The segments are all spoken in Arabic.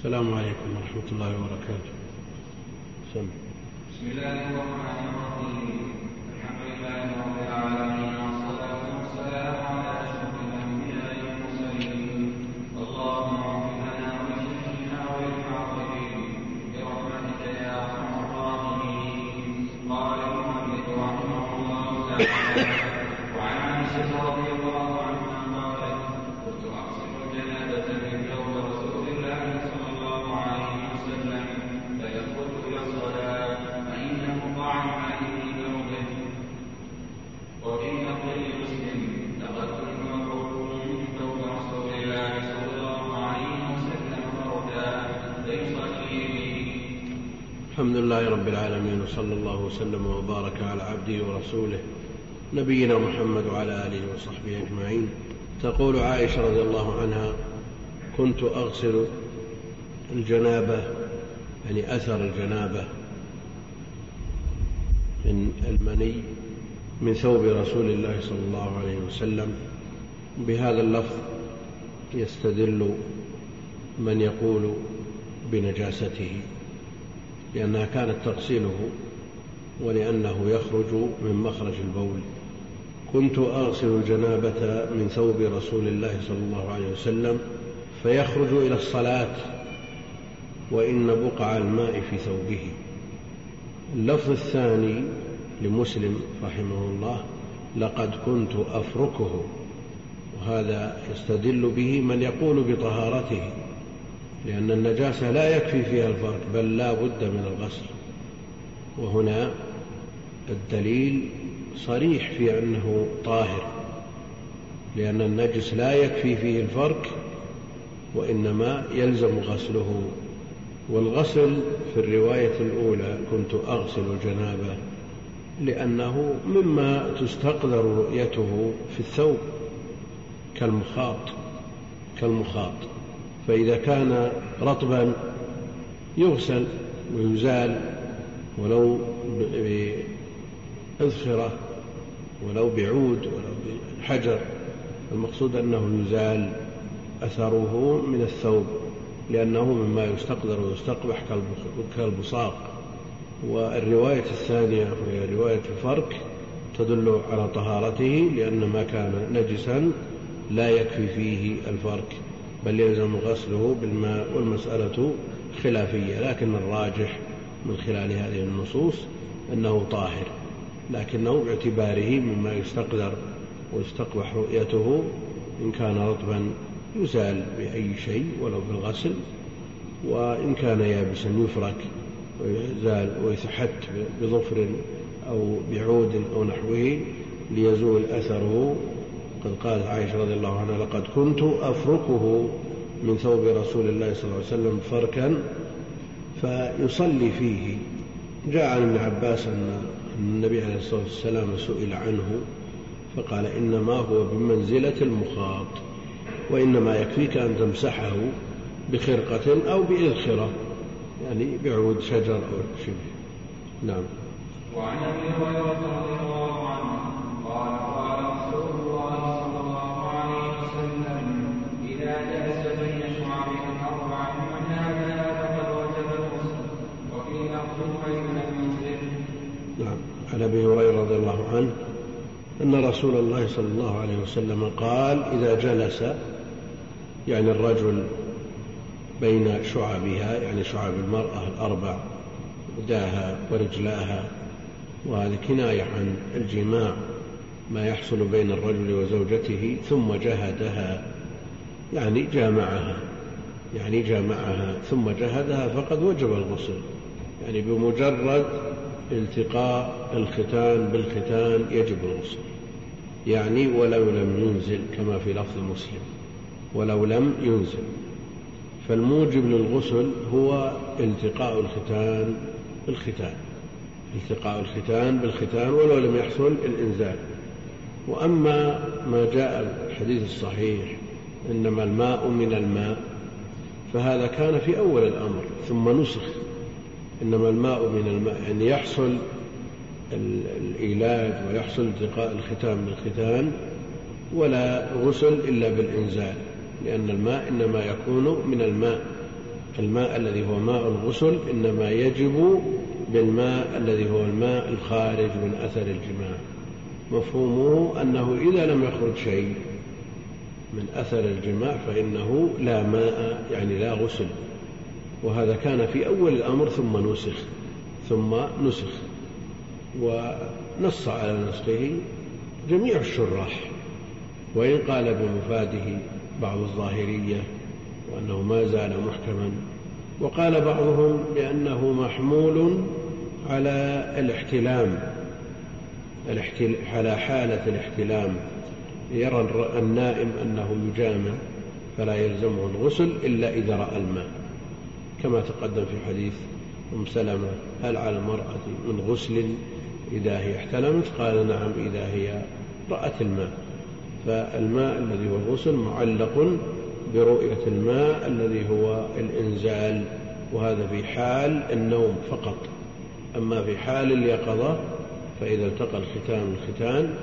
السلام عليكم ورحمة الله وبركاته سم. بسم الله الرحمن الرحيم لله رب العالمين وصلى الله وسلم وبارك على عبده ورسوله نبينا محمد وعلى آله وصحبه أجمعين. تقول عائشة رضي الله عنها كنت أغسل الجنابة يعني أثر الجنابة من المني من ثوب رسول الله صلى الله عليه وسلم. بهذا اللفظ يستدل من يقول بنجاسته. لأنها كانت تغسله ولأنه يخرج من مخرج البول. كنت أغسل الجنابة من ثوب رسول الله صلى الله عليه وسلم فيخرج إلى الصلاة وإن بقع الماء في ثوبه. اللفظ الثاني لمسلم رحمه الله لقد كنت أفركه وهذا يستدل به من يقول بطهارته. لأن النجاسة لا يكفي فيها الفرك بل لا بد من الغسل. وهنا الدليل صريح في أنه طاهر لأن النجس لا يكفي فيه الفرك وإنما يلزم غسله. والغسل في الرواية الأولى كنت أغسل الجنابة لأنه مما تستقدر رؤيته في الثوب كالمخاط كالمخاط. فإذا كان رطبا يغسل ويزال ولو بإذخرة ولو بعود ولو بحجر المقصود أنه يزال أثره من الثوب لأنه مما يستقدر ويستقبح كالبصاق. والرواية الثانية وهي رواية الفرك تدل على طهارته لأن ما كان نجسا لا يكفي فيه الفرك بل يلزم غسله بالماء والمسألة خلافية لكن الراجح من خلال هذه النصوص أنه طاهر لكنه باعتباره مما يستقدر ويستقبح رؤيته إن كان رطبا يزال بأي شيء ولو بالغسل وإن كان يابسا يفرك ويزال ويتحت بظفر أو بعود أو نحوه ليزول أثره قد قالت عائشة رضي الله عنها لقد كنت أفركه من ثوب رسول الله صلى الله عليه وسلم فركا فيصلي فيه. جاء عن ابن عباس أن النبي عليه الصلاة والسلام سئل عنه فقال إنما هو بمنزلة المخاط وإنما يكفيك أن تمسحه بخرقة أو بإذخرة يعني بعود شجر أو شبه نعم. وعن أبي هريرة رضي الله عن أبي هريرة رضي الله عنه أن رسول الله صلى الله عليه وسلم قال إذا جلس يعني الرجل بين شعبها يعني شعب المرأة الأربع يداها ورجلاها وهذه كناية عن الجماع ما يحصل بين الرجل وزوجته ثم جهدها يعني جامعها يعني جامعها ثم جهدها فقد وجب الغسل يعني بمجرد التقاء الختان بالختان يجب الغسل يعني ولو لم ينزل كما في لفظ مسلم ولو لم ينزل. فالموجب للغسل هو التقاء الختان بالختان. التقاء الختان بالختان ولو لم يحصل الإنزال. وأما ما جاء الحديث الصحيح إنما الماء من الماء فهذا كان في أول الأمر ثم نسخ. إنما الماء من الماء يعني يحصل الإيلاج ويحصل التقاء الختان بالختان ولا غسل إلا بالإنزال لأن الماء إنما يكون من الماء. الماء الذي هو ماء الغسل إنما يجب بالماء الذي هو الماء الخارج من أثر الجماع. مفهومه أنه إذا لم يخرج شيء من أثر الجماع فإنه لا ماء يعني لا غسل. وهذا كان في أول الأمر ثم نسخ ثم نسخ. ونص على نسخه جميع الشراح. وإن قال بمفاده بعض الظاهرية وأنه ما زال محكما. وقال بعضهم بأنه محمول على الاحتلام على حالة الاحتلام. يرى النائم أنه يجامع فلا يلزمه الغسل إلا إذا رأى الماء. كما تقدم في حديث أم سلمة هل على المرأة من غسل إذا هي احتلمت؟ قال نعم إذا هي رأت الماء. فالماء الذي هو الغسل معلق برؤية الماء الذي هو الإنزال وهذا في حال النوم فقط. أما في حال اليقظة فإذا التقى الختان الختان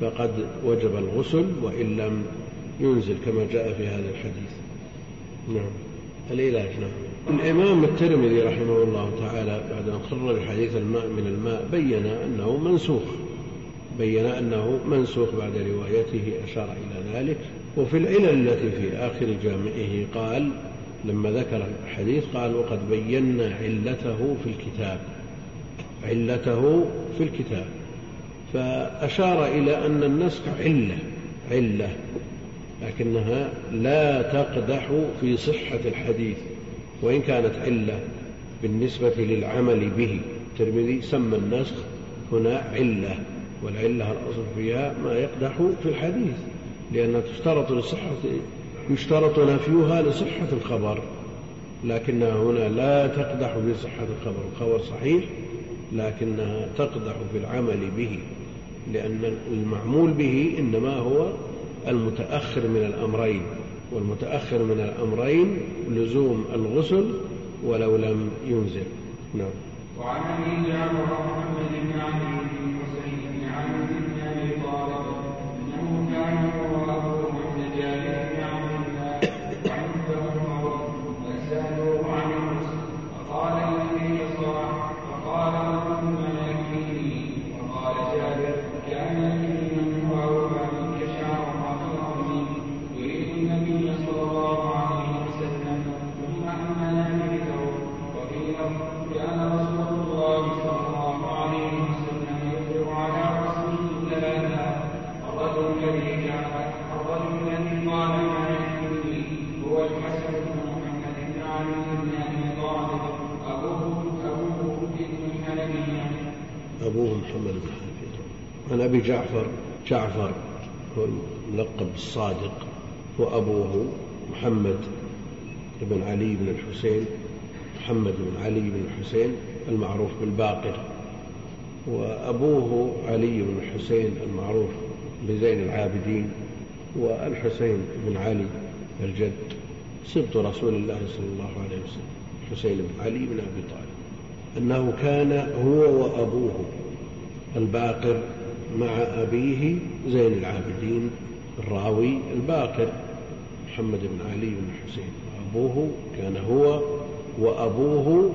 فقد وجب الغسل وإن لم ينزل كما جاء في هذا الحديث. نعم. العلاج نعم. الإمام الترمذي رحمه الله تعالى بعد أن خرج حديث الماء من الماء بين أنه منسوخ بين أنه منسوخ بعد روايته أشار إلى ذلك. وفي العلل التي في آخر جامعه قال لما ذكر الحديث قال وقد بينا علته في الكتاب علته في الكتاب. فأشار إلى أن النسخ علة علة لكنها لا تقدح في صحة الحديث. وإن كانت علة بالنسبة للعمل به. الترمذي سمى النسخ هنا علة والعلة الأصل فيها ما يقدح في الحديث لأنها تشترط لصحة يشترط نفيها لصحة الخبر لكنها هنا لا تقدح في صحة الخبر. الخبر صحيح لكنها تقدح في العمل به لأن المعمول به إنما هو المتأخر من الأمرين. والمتأخر من الأمرين لزوم الغسل ولو لم ينزل. نعم. وعن أبي جعفر محمد بن علي بن حسين بن علي بن ابي طالب أنه كان جعفر جعفر هو الملقب بالصادق وأبوه محمد بن علي بن الحسين محمد بن علي بن الحسين المعروف بالباقر. وأبوه علي بن الحسين المعروف بزين العابدين والحسين بن علي الجد. سبط رسول الله صلى الله عليه وسلم الحسين بن علي بن أبي طالب. أنه كان هو وأبوه الباقر مع أبيه زين العابدين الراوي الباقر محمد بن علي بن الحسين أبوه كان هو وأبوه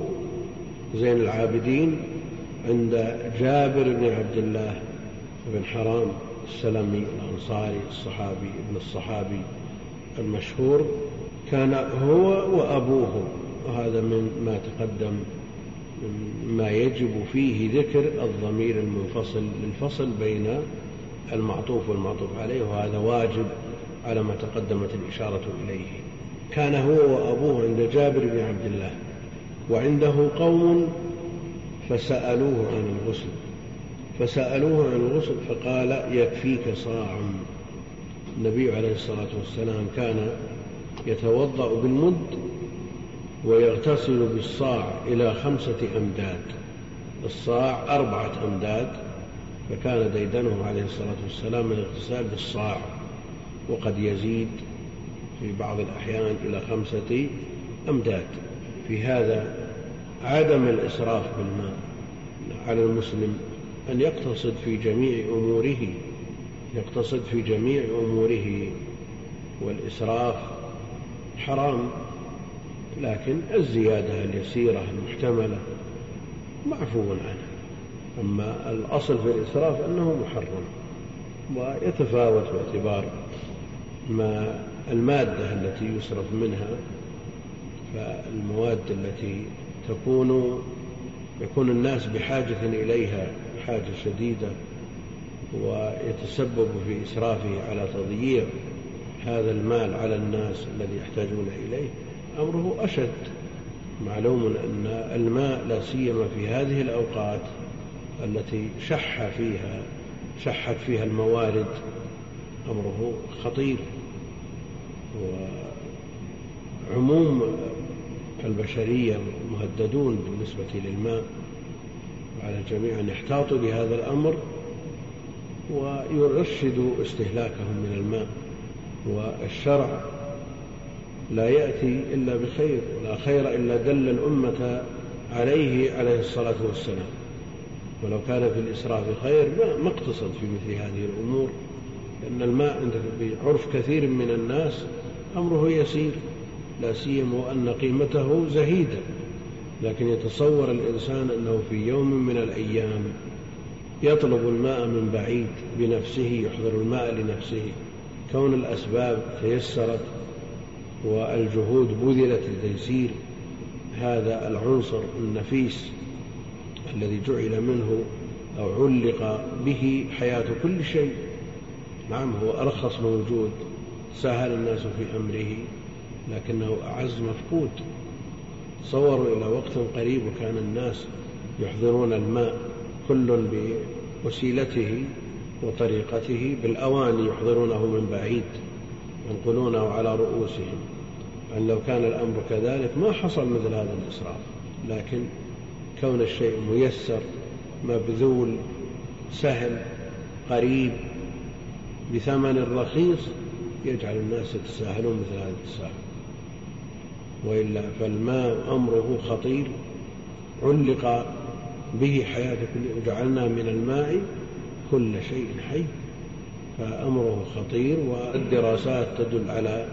زين العابدين عند جابر بن عبد الله بن حرام السلمي الأنصاري الصحابي ابن الصحابي المشهور. كان هو وأبوه وهذا من ما تقدم ما يجب فيه ذكر الضمير المنفصل للفصل بين المعطوف والمعطوف عليه وهذا واجب على ما تقدمت الإشارة إليه. كان هو وأبوه عند جابر بن عبد الله وعنده قوم فسألوه عن الغسل. فسألوه عن الغسل فقال يكفيك صاع النبي عليه الصلاة والسلام كان يتوضأ بالمد ويغتسل بالصاع إلى خمسة أمداد. الصاع أربعة أمداد فكان ديدنه عليه الصلاة والسلام الاغتسال بالصاع. وقد يزيد في بعض الأحيان إلى خمسة أمداد. في هذا عدم الإسراف بالماء. على المسلم أن يقتصد في جميع أموره يقتصد في جميع أموره. والإسراف حرام. لكن الزيادة اليسيرة المحتملة معفو عنها. أما الأصل في الإسراف أنه محرم ويتفاوت باعتبار ما المادة التي يصرف منها فالمواد التي تكون يكون الناس بحاجة إليها حاجة شديدة ويتسبب في إسرافه على تضييع هذا المال على الناس الذي يحتاجون إليه أمره أشد. معلوم أن الماء لا سيما في هذه الأوقات التي شح فيها شحت فيها الموارد أمره خطير. وعموم البشرية مهددون بالنسبة للماء. على الجميع أن يحتاطوا بهذا الأمر ويرشدوا استهلاكهم من الماء. والشرع لا يأتي إلا بخير ولا خير إلا دل الأمة عليه عليه الصلاة والسلام. ولو كان في الإسراف خير ما اقتصد في مثل هذه الأمور لأن الماء عند بعرف كثير من الناس أمره يسير لا سيما وأن قيمته زهيدة. لكن يتصور الإنسان أنه في يوم من الأيام يطلب الماء من بعيد بنفسه يحضر الماء لنفسه. كون الأسباب تيسرت والجهود بذلت لتيسير هذا العنصر النفيس الذي جعل منه أو علق به حياة كل شيء. نعم هو أرخص موجود. سهل الناس في أمره لكنه أعز مفقود. تصوروا إلى وقت قريب وكان الناس يحضرون الماء كل بوسيلته وطريقته بالأواني يحضرونه من بعيد. ينقلونه على رؤوسهم. أن لو كان الأمر كذلك ما حصل مثل هذا الإسراف. لكن كون الشيء ميسر مبذول سهل قريب بثمن رخيص يجعل الناس يتساهلون مثل هذا التساهل وإلا فالماء أمره خطير علق به حياة كل وجعلنا من الماء كل شيء حي. فأمره خطير والدراسات تدل على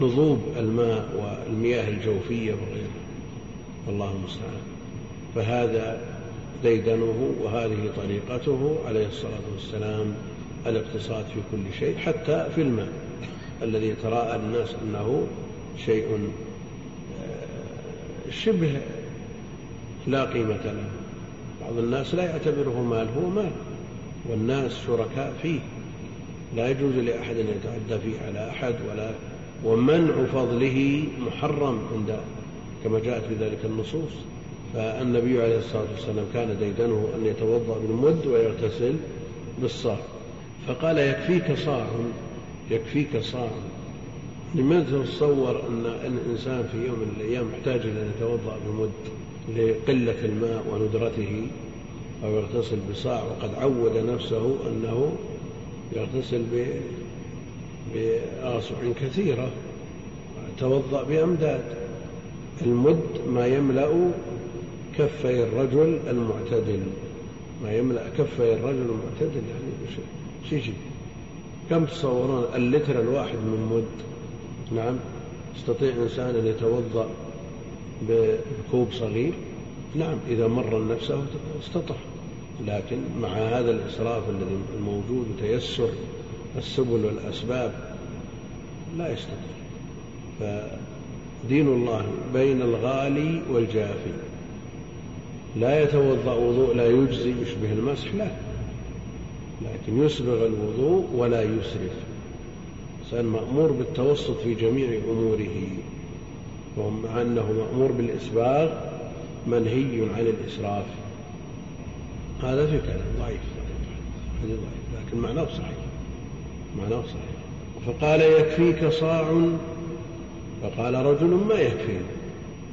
نضوب الماء والمياه الجوفية وغيرها والله المستعان. فهذا ديدنه وهذه طريقته عليه الصلاة والسلام الاقتصاد في كل شيء حتى في الماء الذي يتراءى الناس أنه شيء آه، شبه لا قيمة له. بعض الناس لا يعتبره مال هو مال. والناس شركاء فيه. لا يجوز لأحد أن يتعدى فيه على أحد ولا ومنع فضله محرم عند كما جاءت في ذلك النصوص. فالنبي عليه الصلاة والسلام كان ديدنه أن يتوضأ بالمد ويغتسل بالصاع. فقال يكفيك صاع يكفيك صاع. لماذا تتصور أن الإنسان في يوم من الأيام يحتاج إلى أن يتوضأ بمد لقلة الماء وندرته أو يغتسل بصاع؟ وقد عود نفسه أنه يغتسل بآصع كثيرة توضأ بأمداد. المد ما يملأ كفي الرجل المعتدل. ما يملأ كفي الرجل المعتدل يعني شيء كم تصورون اللتر الواحد من مد؟ نعم. يستطيع إنسان أن يتوضأ بكوب صغير؟ نعم. إذا مر نفسه استطاع لكن مع هذا الإسراف الذي الموجود وتيسر السبل والأسباب لا يستطيع. فدين الله بين الغالي والجافي. لا يتوضأ وضوء لا يجزي يشبه المسح لا. لكن يسبغ الوضوء ولا يسرف. الإنسان مأمور بالتوسط في جميع أموره. ومع أنه مأمور بالإسباغ منهي عن الإسراف. هذا في كلام ضعيف. هذا ضعيف. لكن معناه صحيح. معناه صحيح. فقال يكفيك صاع؟ فقال رجل ما يكفيني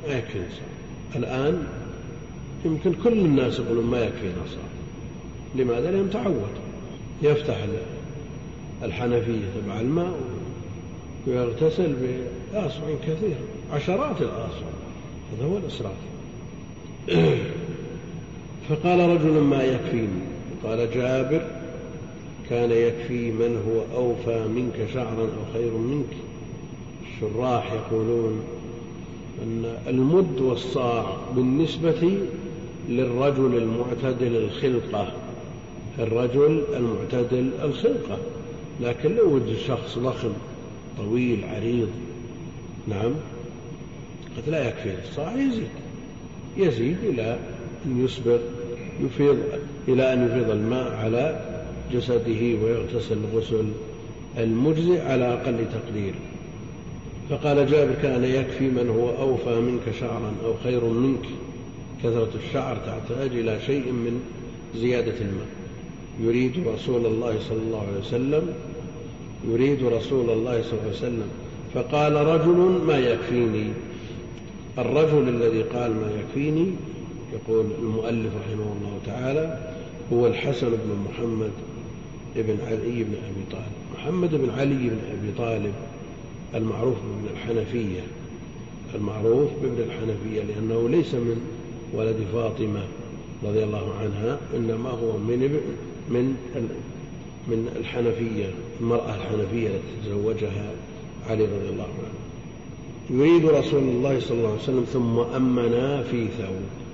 ما يكفيني صاع. الآن يمكن كل الناس يقولون ما يكفينا صاع. لماذا؟ لأنهم تعود. يفتح الحنفية تبع الماء ويغتسل بآصع كثير عشرات الآصع. هذا هو الإسراف. فقال رجل ما يكفيني قال جابر كان يكفي من هو أوفى منك شعرا أو خير منك. الشراح يقولون أن المد والصاع بالنسبة للرجل المعتدل الخلقة الرجل المعتدل الخلقة. لكن لو وجد شخص ضخم طويل عريض نعم قد لا يكفي الصاع يزيد. يزيد إلى أن يسبغ يفيض إلى أن يفيض الماء على جسده ويغتسل غسل المجزئ على أقل تقدير. فقال جابر كان يكفي من هو أوفى منك شعرا أو خير منك. كثرة الشعر تحتاج إلى شيء من زيادة الماء. يريد رسول الله صلى الله عليه وسلم يريد رسول الله صلى الله عليه وسلم. فقال رجل ما يكفيني؟ الرجل الذي قال ما يكفيني يقول المؤلف رحمه الله تعالى هو الحسن بن محمد بن علي بن أبي طالب. محمد بن علي بن أبي طالب المعروف بابن الحنفية المعروف بابن الحنفية لأنه ليس من ولد فاطمة رضي الله عنها إنما هو من من من الحنفية المرأة الحنفية التي تزوجها علي رضي الله عنه. يريد رسول الله صلى الله عليه وسلم ثم أمنا في ثوب.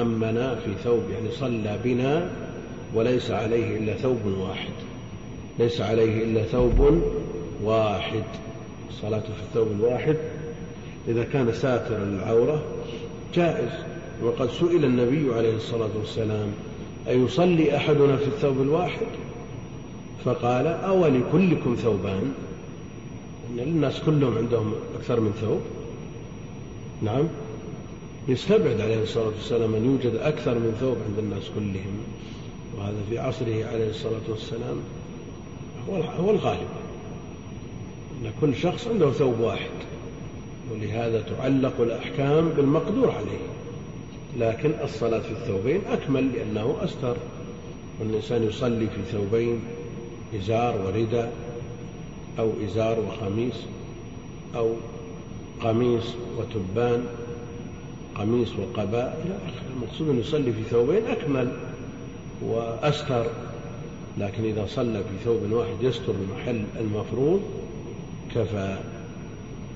أمنا في ثوب يعني صلى بنا وليس عليه إلا ثوب واحد. ليس عليه إلا ثوب واحد. الصلاة في الثوب الواحد. إذا كان ساتر العورة جائز. وقد سئل النبي عليه الصلاة والسلام أيصلي أحدنا في الثوب الواحد؟ فقال أو لكلكم ثوبان الناس كلهم عندهم أكثر من ثوب. نعم. يستبعد عليه الصلاة والسلام أن يوجد أكثر من ثوب عند الناس كلهم وهذا في عصره عليه الصلاة والسلام هو الغالب. أن كل شخص عنده ثوب واحد ولهذا تعلق الأحكام بالمقدور عليه. لكن الصلاة في الثوبين أكمل لأنه أستر. والإنسان يصلي في ثوبين إزار ورداء أو إزار وخميس أو قميص وتبان. قميص وقباء إلى آخره المقصود أن يصلي في ثوبين أكمل وأستر. لكن إذا صلى في ثوب واحد يستر المحل المفروض كفى.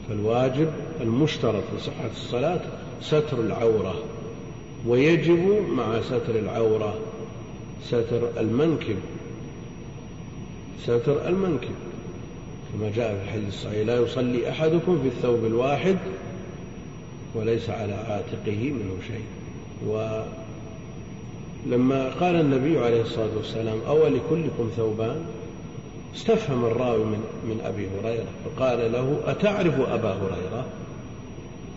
فالواجب المشترط لصحة الصلاة ستر العورة. ويجب مع ستر العورة ستر المنكب. ستر المنكب. كما جاء في الحديث الصحيح لا يصلي أحدكم في الثوب الواحد وليس على عاتقه منه شيء. ولما قال النبي عليه الصلاة والسلام أو لكلكم ثوبان استفهم الراوي من, من أبي هريرة فقال له أتعرف أبا هريرة؟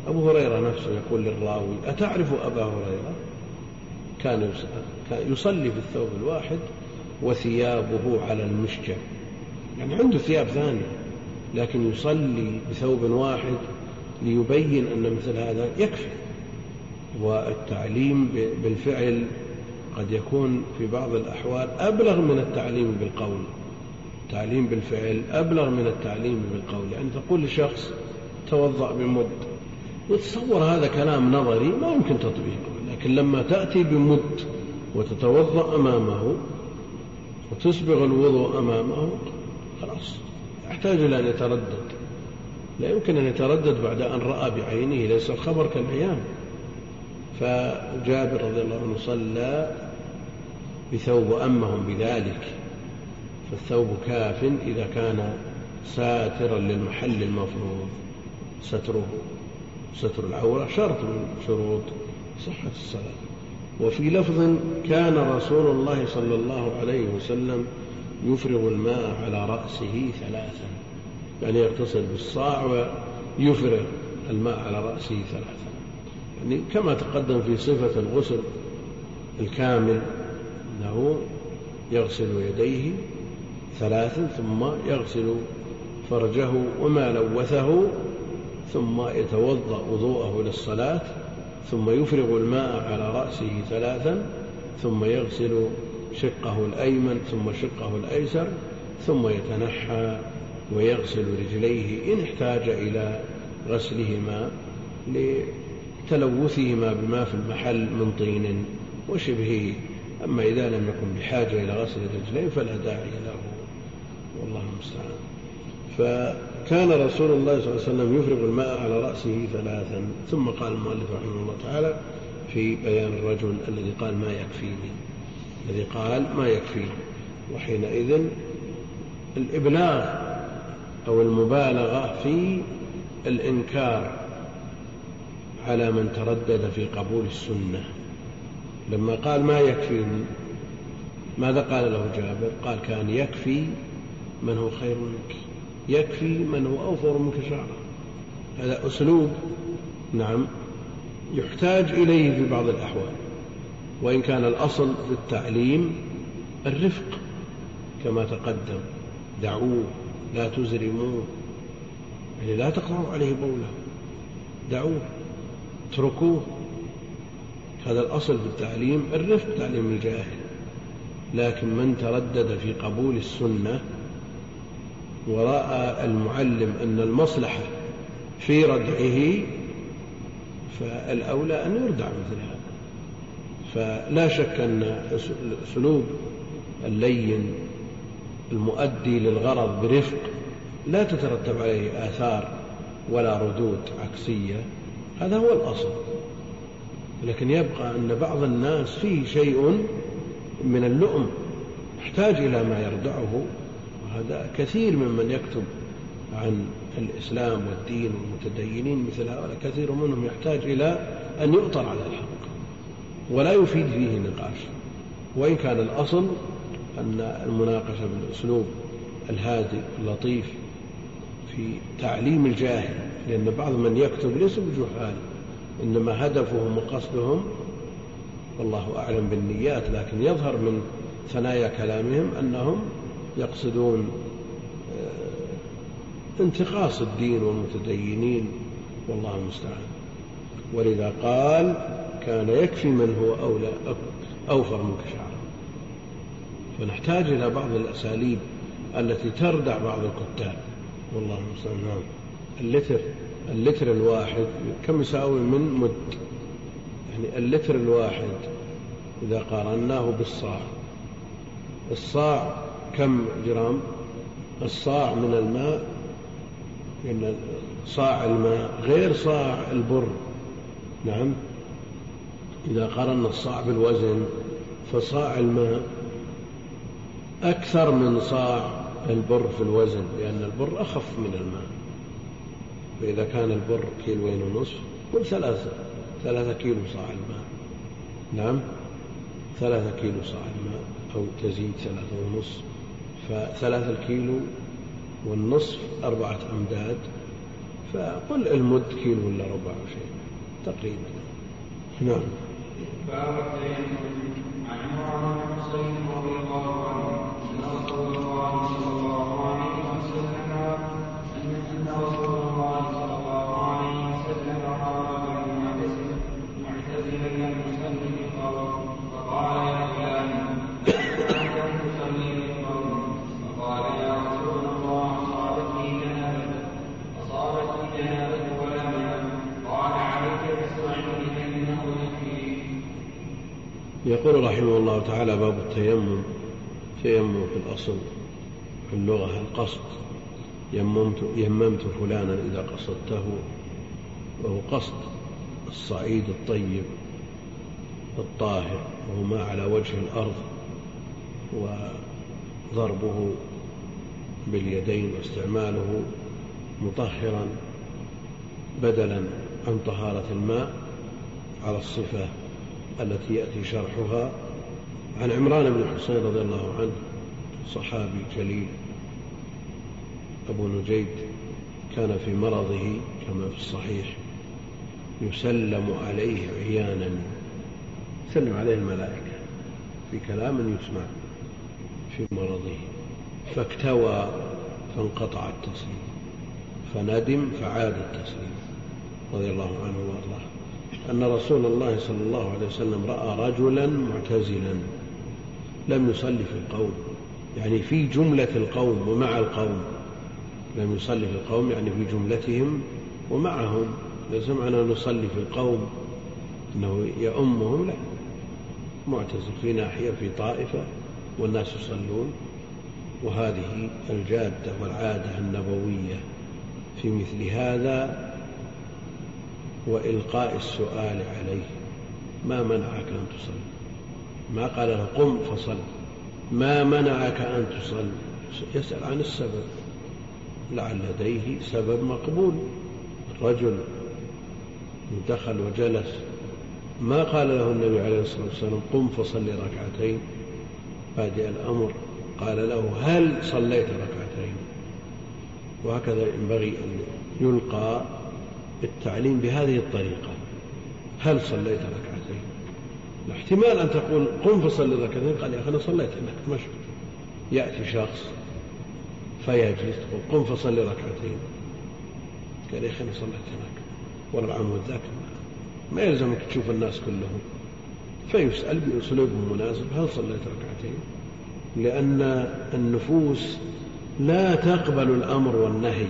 أبو هريرة نفسه يقول للراوي أتعرف أبا هريرة؟ كان يصلي في الثوب الواحد وثيابه على المشجع. يعني عنده ثياب ثانية لكن يصلي بثوب واحد ليبين أن مثل هذا يكفي. والتعليم بالفعل قد يكون في بعض الأحوال أبلغ من التعليم بالقول. التعليم بالفعل أبلغ من التعليم بالقول. يعني تقول لشخص توضأ بمد وتصور هذا كلام نظري ما يمكن تطبيقه لكن لما تأتي بمد وتتوضأ أمامه وتسبغ الوضوء أمامه خلاص يحتاج إلى أن يتردد. لا يمكن أن يتردد بعد أن رأى بعينه ليس الخبر كالعيان. فجابر رضي الله عنه صلى بثوب أمهم بذلك فالثوب كاف إذا كان ساترا للمحل المفروض. ستره ستر العورة شرط من شروط صحة الصلاة. وفي لفظ كان رسول الله صلى الله عليه وسلم يفرغ الماء على رأسه ثلاثا. يعني يغتسل بالصاع ويفرغ الماء على رأسه ثلاثا يعني كما تقدم في صفة الغسل الكامل أنه يغسل يديه ثلاثا ثم يغسل فرجه وما لوثه ثم يتوضأ وضوءه للصلاة ثم يفرغ الماء على رأسه ثلاثا ثم يغسل شقه الأيمن ثم شقه الأيسر ثم يتنحى. ويغسل رجليه إن احتاج إلى غسلهما لتلوثهما بما في المحل من طين وشبهه. أما إذا لم يكن بحاجة إلى غسل الرجلين فلا داعي له. والله المستعان. كان رسول الله صلى الله عليه وسلم يفرغ الماء على رأسه ثلاثا. ثم قال المؤلف رحمه الله تعالى في بيان الرجل الذي قال ما يكفيني الذي قال ما يكفيني وحينئذ الإبلاغ أو المبالغة في الإنكار على من تردد في قبول السنة. لما قال ما يكفيني ماذا قال له جابر؟ قال كان يكفي من هو خير منك يكفي من هو أوفر منك شعرا. هذا أسلوب نعم يحتاج إليه في بعض الأحوال. وإن كان الأصل في التعليم الرفق كما تقدم دعوه لا تزرموه يعني لا تقرأوا عليه بوله دعوه اتركوه. هذا الأصل في التعليم الرفق تعليم الجاهل. لكن من تردد في قبول السنة ورأى المعلم أن المصلحة في ردعه فالأولى أن يردع مثل هذا. فلا شك أن أسلوب اللين المؤدي للغرض برفق لا تترتب عليه آثار ولا ردود عكسية هذا هو الأصل. لكن يبقى أن بعض الناس فيه شيء من اللؤم يحتاج إلى ما يردعه وهذا كثير ممن يكتب عن الإسلام والدين والمتدينين مثل هؤلاء كثير منهم يحتاج إلى أن يؤطر على الحق ولا يفيد فيه نقاش. وإن كان الأصل أن المناقشة بالأسلوب الهادئ اللطيف في تعليم الجاهل لأن بعض من يكتب ليس بجهال إنما هدفهم وقصدهم والله أعلم بالنيات لكن يظهر من ثنايا كلامهم أنهم يقصدون آه، انتقاص الدين والمتدينين والله المستعان. ولذا قال كان يكفي من هو أولى أوفر منك شعرا فنحتاج إلى بعض الأساليب التي تردع بعض الكتاب. والله المستعان. نعم. اللتر اللتر الواحد كم يساوي من مد؟ يعني اللتر الواحد إذا قارناه بالصاع. الصاع كم جرام؟ الصاع من الماء إن صاع الماء غير صاع البر. نعم. إذا قارنا الصاع بالوزن فصاع الماء أكثر من صاع البر في الوزن لأن البر أخف من الماء. فإذا كان البر كيلوين ونصف قل ثلاثة ثلاثة كيلو صاع الماء. نعم ثلاثة كيلو صاع الماء أو تزيد ثلاثة ونصف فثلاثة الكيلو والنصف أربعة أمداد فقل المد كيلو ولا ربع شيء تقريبا. نعم. التيمم عن عمران بن حصين رضي يقول رحمه الله تعالى باب التيمم تيمم في الأصل في اللغة القصد. يممت, يممت فلانا إذا قصدته وهو قصد الصعيد الطيب الطاهر وهو ما على وجه الأرض وضربه باليدين واستعماله مطهرا بدلا عن طهارة الماء على الصفة. التي يأتي شرحها عن عمران بن حسين رضي الله عنه صحابي جليل أبو نجيد كان في مرضه كما في الصحيح يسلم عليه عيانا سلم عليه الملائكة في كلام يسمع في مرضه. فاكتوى فانقطع التسليم فندم فعاد التسليم رضي الله عنه وأرضاه. أن رسول الله صلى الله عليه وسلم رأى رجلا معتزلا لم يصلي في القوم. يعني في جملة القوم ومع القوم. لم يصلي في القوم يعني في جملتهم ومعهم. ليس معنى نصلي في القوم. أنه يؤمهم لا. معتزل في ناحية في طائفة والناس يصلون. وهذه الجادة والعادة النبوية في مثل هذا وإلقاء السؤال عليه. ما منعك أن تصلي؟ ما قال له قم فصل. ما منعك أن تصلي؟ يسأل عن السبب. لعل لديه سبب مقبول. رجل دخل وجلس. ما قال له النبي عليه الصلاة والسلام قم فصل ركعتين؟ بادئ الأمر. قال له هل صليت ركعتين؟ وهكذا ينبغي أن يلقى التعليم بهذه الطريقة. هل صليت ركعتين؟ احتمال أن تقول قم فصل ركعتين. قال يا أخي أنا صليت. إنك مشغول يأتي شخص فيجلس تقول قم فصل ركعتين. قال يا أخي أنا صليت هناك. ورا العمود ذاك ما يلزمك تشوف الناس كلهم. فيسأل بأسلوب مناسب. هل صليت ركعتين؟ لأن النفوس لا تقبل الأمر والنهي.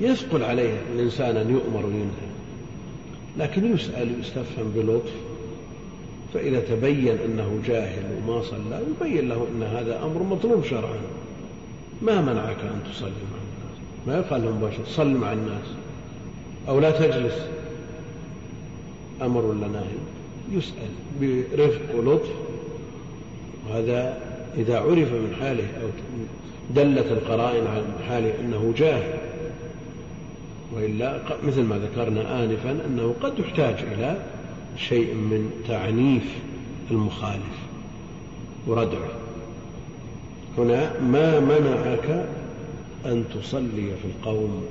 يثقل عليه الإنسان أن يؤمر وينهى. لكن يسأل يستفهم بلطف فإذا تبين أنه جاهل وما صلى يبين له أن هذا أمر مطلوب شرعا. ما منعك أن تصلي مع الناس؟ ما يقال له مباشرة صل مع الناس. أو لا تجلس. أمر نهي؟ يسأل برفق ولطف. وهذا إذا عرف من حاله أو دلت القرائن على حاله أنه جاهل وإلا مثل ما ذكرنا آنفا أنه قد يحتاج إلى شيء من تعنيف المخالف وردعه. هنا ما منعك أن تصلي في القوم؟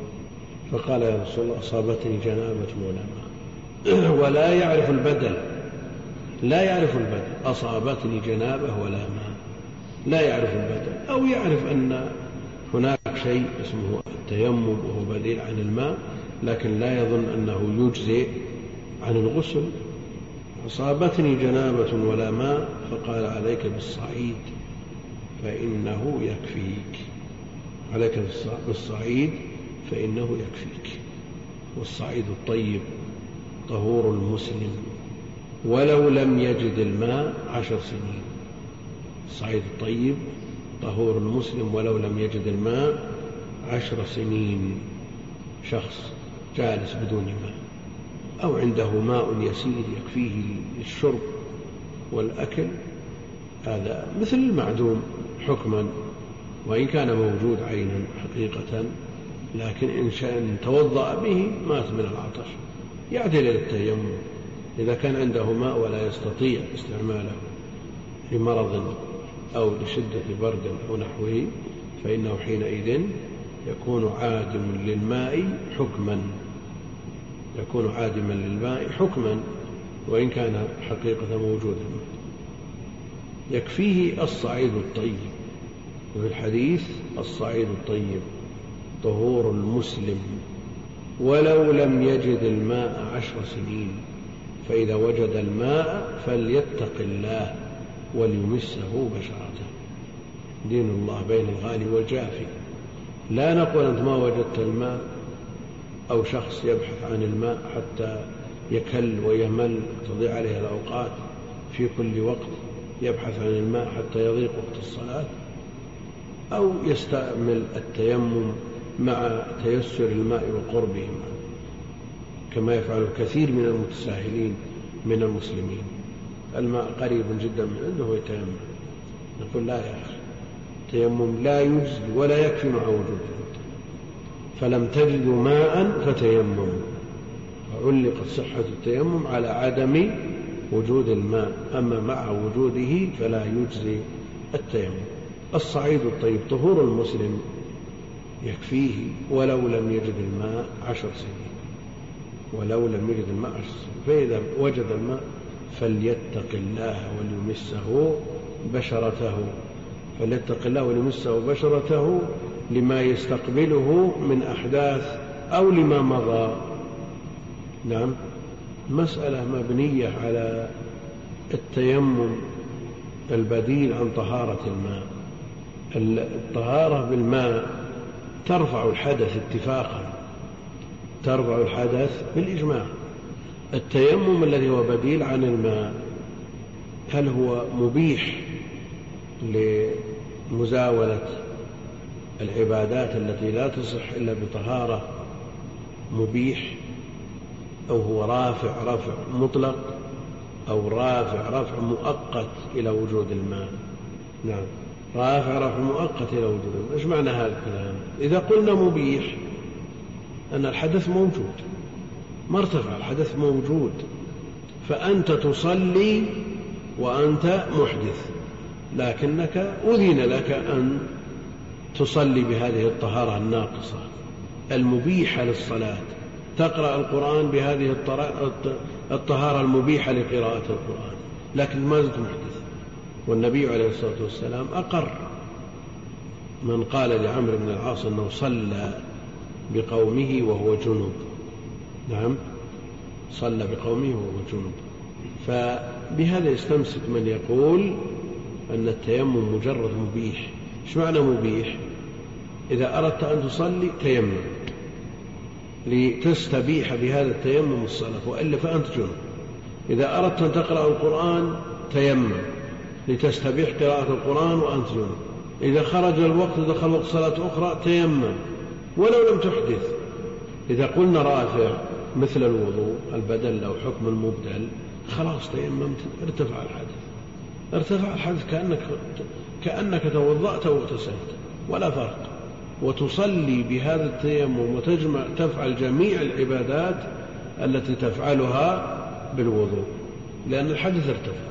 فقال يا رسول الله أصابتني جنابة ولا ماء ولا يعرف البدل. لا يعرف البدل. أصابتني جنابة ولا ماء لا يعرف البدل. أو يعرف أن هناك شيء اسمه التيمم وهو بديل عن الماء لكن لا يظن أنه يجزئ عن الغسل. أصابتني جنابة ولا ماء فقال عليك بالصعيد فإنه يكفيك. عليك بالصعيد فإنه يكفيك. والصعيد الطيب طهور المسلم. ولو لم يجد الماء عشر سنين. الصعيد الطيب طهور المسلم ولو لم يجد الماء عشر سنين شخص جالس بدون ماء أو عنده ماء يسير يكفيه للشرب والأكل هذا مثل المعدوم حكما وإن كان موجود عينا حقيقة لكن إن شاء توضأ به مات من العطش. يعدل إلى التيمم إذا كان عنده ماء ولا يستطيع استعماله لمرض أو لشدة برد أو نحوه فإنه حينئذ يكون عادم للماء حكما. يكون عادما للماء حكما وإن كان حقيقة موجودا. يكفيه الصعيد الطيب. وفي الحديث الصعيد الطيب طهور المسلم ولو لم يجد الماء عشر سنين فإذا وجد الماء فليتق الله وليمسه بشرته. دين الله بين الغالي والجافي. لا نقول أنت ما وجدت الماء أو شخص يبحث عن الماء حتى يكل ويمل تضيع عليه الأوقات. في كل وقت يبحث عن الماء حتى يضيق وقت الصلاة. أو يستعمل التيمم مع تيسر الماء وقربه كما يفعل الكثير من المتساهلين من المسلمين. الماء قريب جدا من عنده يتيمم. نقول لا يا أخي. التيمم لا يجزي ولا يكفي مع وجوده. فلم تجدوا ماء فتيمموا. وعلقت صحة التيمم على عدم وجود الماء. أما مع وجوده فلا يجزي التيمم. الصعيد الطيب طهور المسلم يكفيه ولو لم يجد الماء عشر سنين. ولو لم يجد الماء عشر سنين. فإذا وجد الماء فليتق الله وليمسه بشرته. فليتق الله وليمسه بشرته لما يستقبله من أحداث أو لما مضى. نعم. مسألة مبنية على التيمم البديل عن طهارة الماء. الطهارة بالماء ترفع الحدث اتفاقا. ترفع الحدث بالإجماع. التيمم الذي هو بديل عن الماء هل هو مبيح لمزاولة العبادات التي لا تصح إلا بطهارة مبيح أو هو رافع رفع مطلق أو رافع رفع مؤقت إلى وجود الماء. نعم. رافع رفع مؤقت إلى وجود الماء. إيش معنى هذا الكلام؟ إذا قلنا مبيح أن الحدث موجود. ما ارتفع الحدث موجود. فأنت تصلي وأنت محدث. لكنك أذن لك أن تصلي بهذه الطهارة الناقصة المبيحة للصلاة. تقرأ القرآن بهذه الطهارة المبيحة لقراءة القرآن. لكن ما زلت محدث. والنبي عليه الصلاة والسلام أقر من قال لعمرو بن العاص أنه صلى بقومه وهو جنوب نعم صلى بقومه وهو جنوب فبهذا يستمسك من يقول أن التيمم مجرد مبيح إيش معنى مبيح إذا أردت أن تصلي تيمم لتستبيح بهذا التيمم الصلاة وإلا فأنت جنب إذا أردت أن تقرأ القرآن تيمم لتستبيح قراءة القرآن وأنت جنب إذا خرج الوقت دخل وقت صلاة أخرى تيمم ولو لم تحدث. إذا قلنا رافع مثل الوضوء البدل أو حكم المبدل خلاص تيممت ارتفع الحدث. ارتفع الحدث كأنك كأنك توضأت واغتسلت ولا فرق. وتصلي بهذا التيمم وتجمع تفعل جميع العبادات التي تفعلها بالوضوء لأن الحدث ارتفع.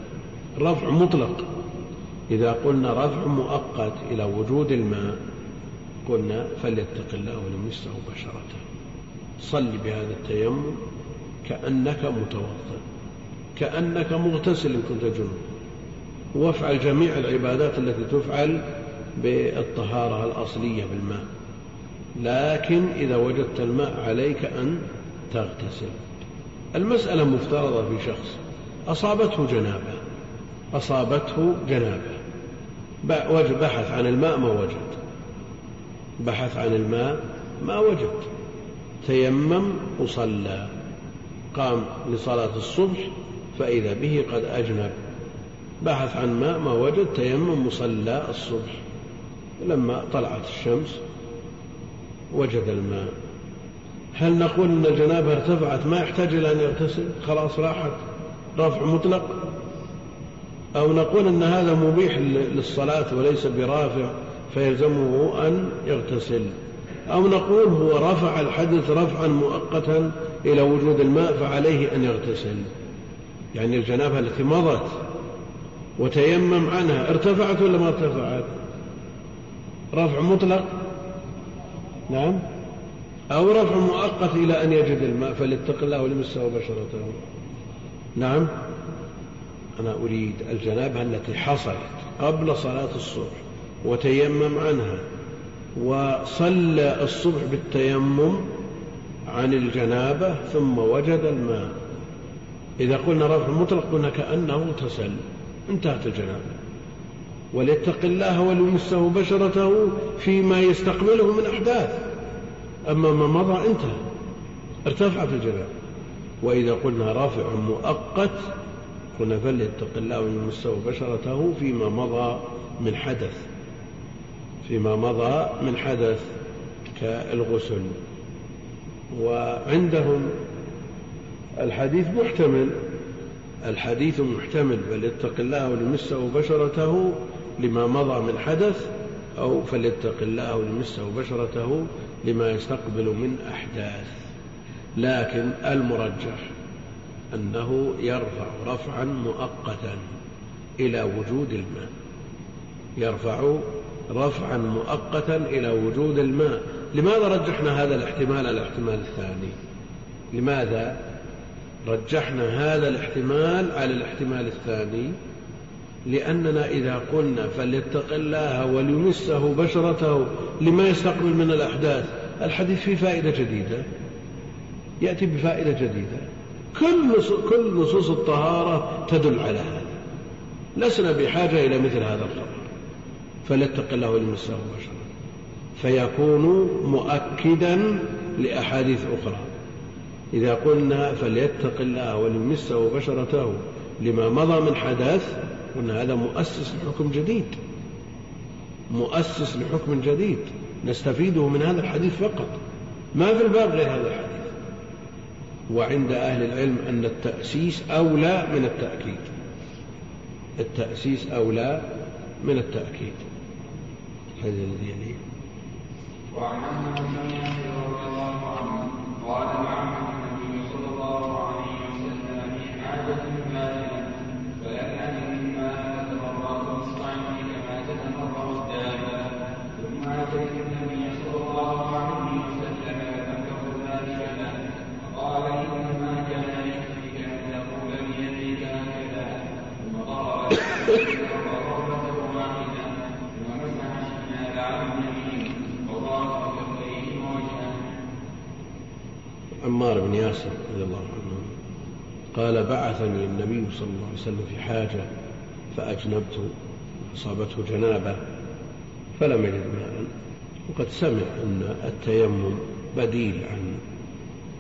رفع مطلق. إذا قلنا رفع مؤقت إلى وجود الماء قلنا فليتق الله ولمسه بشرته. صل بهذا التيمم كأنك متوضا كأنك مغتسل إن كنت جنوب وافعل جميع العبادات التي تفعل بالطهارة الأصلية بالماء. لكن إذا وجدت الماء عليك أن تغتسل. المسألة مفترضة في شخص. أصابته جنابة. أصابته جنابة. بحث عن الماء ما وجد. بحث عن الماء ما وجد. تيمم وصلى. قام لصلاة الصبح فإذا به قد أجنب. بحث عن ماء ما وجد تيمم مصلى الصبح. لما طلعت الشمس وجد الماء. هل نقول إن الجنابة ارتفعت؟ ما يحتاج إلى أن يغتسل؟ خلاص راحت. رفع مطلق. أو نقول إن هذا مبيح للصلاة وليس برافع فيلزمه أن يغتسل. أو نقول هو رفع الحدث رفعا مؤقتا إلى وجود الماء فعليه أن يغتسل. يعني الجنابة التي مضت وتيمم عنها ارتفعت ولا ما ارتفعت؟ رفع مطلق؟ نعم. أو رفع مؤقت إلى أن يجد الماء فليتق الله ولمسه بشرته نعم. أنا أريد الجنابة التي حصلت قبل صلاة الصبح وتيمم عنها وصلى الصبح بالتيمم عن الجنابة ثم وجد الماء. إذا قلنا رفع مطلق قلنا كأنه اغتسل انتهت الجنابة وليتق الله وليمسه بشرته فيما يستقبله من أحداث. أما ما مضى انتهى. ارتفع في الجنابة وإذا قلنا رافع مؤقت قلنا فليتق الله وليمسه بشرته فيما مضى من حدث. فيما مضى من حدث كالغسل. وعندهم الحديث محتمل. الحديث محتمل فليتق الله وليمسه بشرته لما مضى من حدث أو فليتق الله وليمسه بشرته لما يستقبل من أحداث. لكن المرجح أنه يرفع رفعا مؤقتا إلى وجود الماء. يرفع رفعا مؤقتا إلى وجود الماء. لماذا رجحنا هذا الاحتمال؟ على الاحتمال الثاني. لماذا؟ رجحنا هذا الاحتمال على الاحتمال الثاني لأننا إذا قلنا فليتق الله وليمسه بشرته لما يستقبل من الأحداث الحديث فيه فائدة جديدة يأتي بفائدة جديدة. كل كل نصوص الطهارة تدل على هذا. لسنا بحاجة إلى مثل هذا الخبر. فليتق الله وليمسه بشرته. فيكون مؤكدا لأحاديث أخرى. إذا قلنا فليتق الله وليمسه بشرته لما مضى من حدث قلنا هذا مؤسس لحكم جديد. مؤسس لحكم جديد. نستفيده من هذا الحديث فقط. ما في الباب غير هذا الحديث. وعند أهل العلم أن التأسيس أولى من التأكيد. التأسيس أولى من التأكيد. هذا الذي يليه وعن انس بن رضي الله عنه قال مع عمار بن ياسر رضي الله عنه. قال بعثني النبي صلى الله عليه وسلم في حاجة فأجنبت أصابته جنابة فلم يجد ماء وقد سمع أن التيمم بديل عن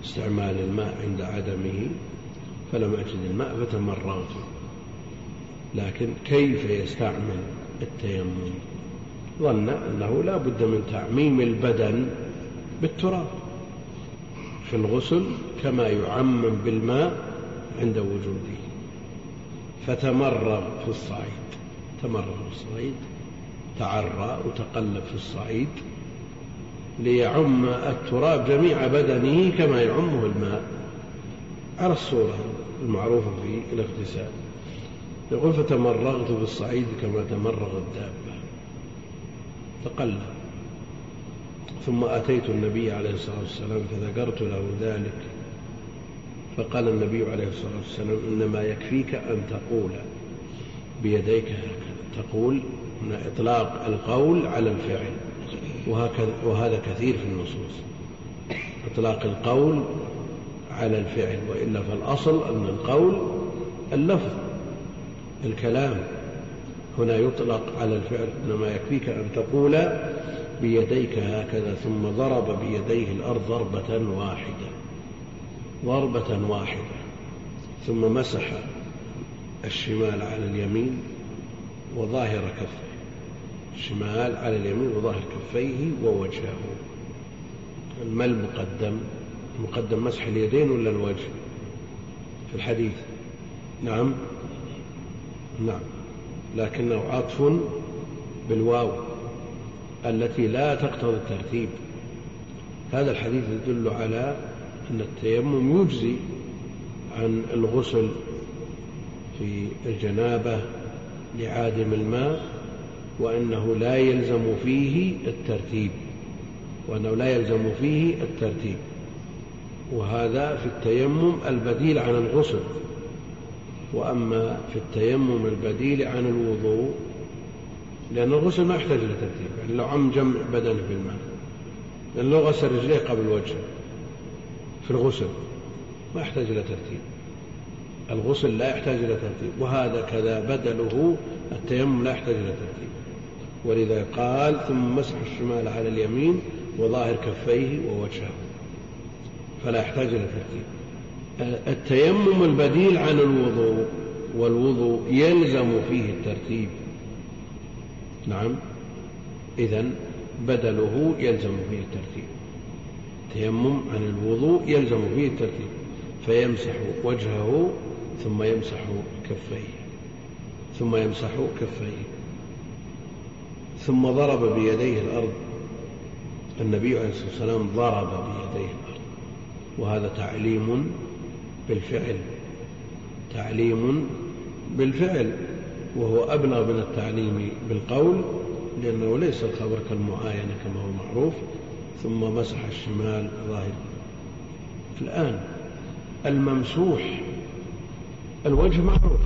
استعمال الماء عند عدمه فلم أجد الماء فتمرغت. لكن كيف يستعمل التيمم؟ ظن أنه لا بد من تعميم البدن بالتراب في الغسل كما يعمم بالماء عند وجوده. فتمرغ في الصعيد. تمرغ في الصعيد. تعرى وتقلب في الصعيد. ليعم التراب جميع بدنه كما يعمه الماء. على الصورة المعروفة في الاغتسال يقول فتمرغت في الصعيد كما تمرغ الدابة. تقلب. ثم أتيت النبي عليه الصلاة والسلام فذكرت له ذلك. فقال النبي عليه الصلاة والسلام إنما يكفيك أن تقول بيديك هكذا. تقول إطلاق القول على الفعل. وهكذا وهذا كثير في النصوص. إطلاق القول على الفعل وإلا فالأصل أن القول اللفظ الكلام. هنا يطلق على الفعل إنما يكفيك أن تقول بيديك هكذا ثم ضرب بيديه الأرض ضربة واحدة. ضربة واحدة ثم مسح الشمال على اليمين وظاهر كفيه. الشمال على اليمين وظاهر كفيه ووجهه. ما المقدم المقدم مسح اليدين ولا الوجه؟ في الحديث. نعم. نعم. لكنه عطف بالواو التي لا تقتضي الترتيب. هذا الحديث يدل على أن التيمم يجزي عن الغسل في الجنابة لعادم الماء وأنه لا يلزم فيه الترتيب وأنه لا يلزم فيه الترتيب. وهذا في التيمم البديل عن الغسل. وأما في التيمم البديل عن الوضوء لأن الغسل ما يحتاج إلى ترتيب يعني لو عم جمع بدنه بالماء لأن لو غسل رجليه قبل وجهه. في الغسل ما يحتاج إلى ترتيب. الغسل لا يحتاج إلى ترتيب وهذا كذا بدله التيمم لا يحتاج إلى ترتيب. ولذا قال ثم مسح الشمال على اليمين وظاهر كفيه ووجهه. فلا يحتاج إلى ترتيب. التيمم البديل عن الوضوء والوضوء يلزم فيه الترتيب. نعم. إذا بدله يلزم فيه الترتيب. تيمم عن الوضوء يلزم فيه الترتيب فيمسح وجهه ثم يمسح كفيه ثم يمسح كفيه ثم ضرب بيديه الأرض. النبي عليه الصلاة والسلام ضرب بيديه الأرض وهذا تعليم بالفعل تعليم بالفعل وهو أبلغ من التعليم بالقول لأنه ليس الخبر كالمعاينة كما هو معروف. ثم مسح الشمال ظاهر الآن الممسوح الوجه معروف.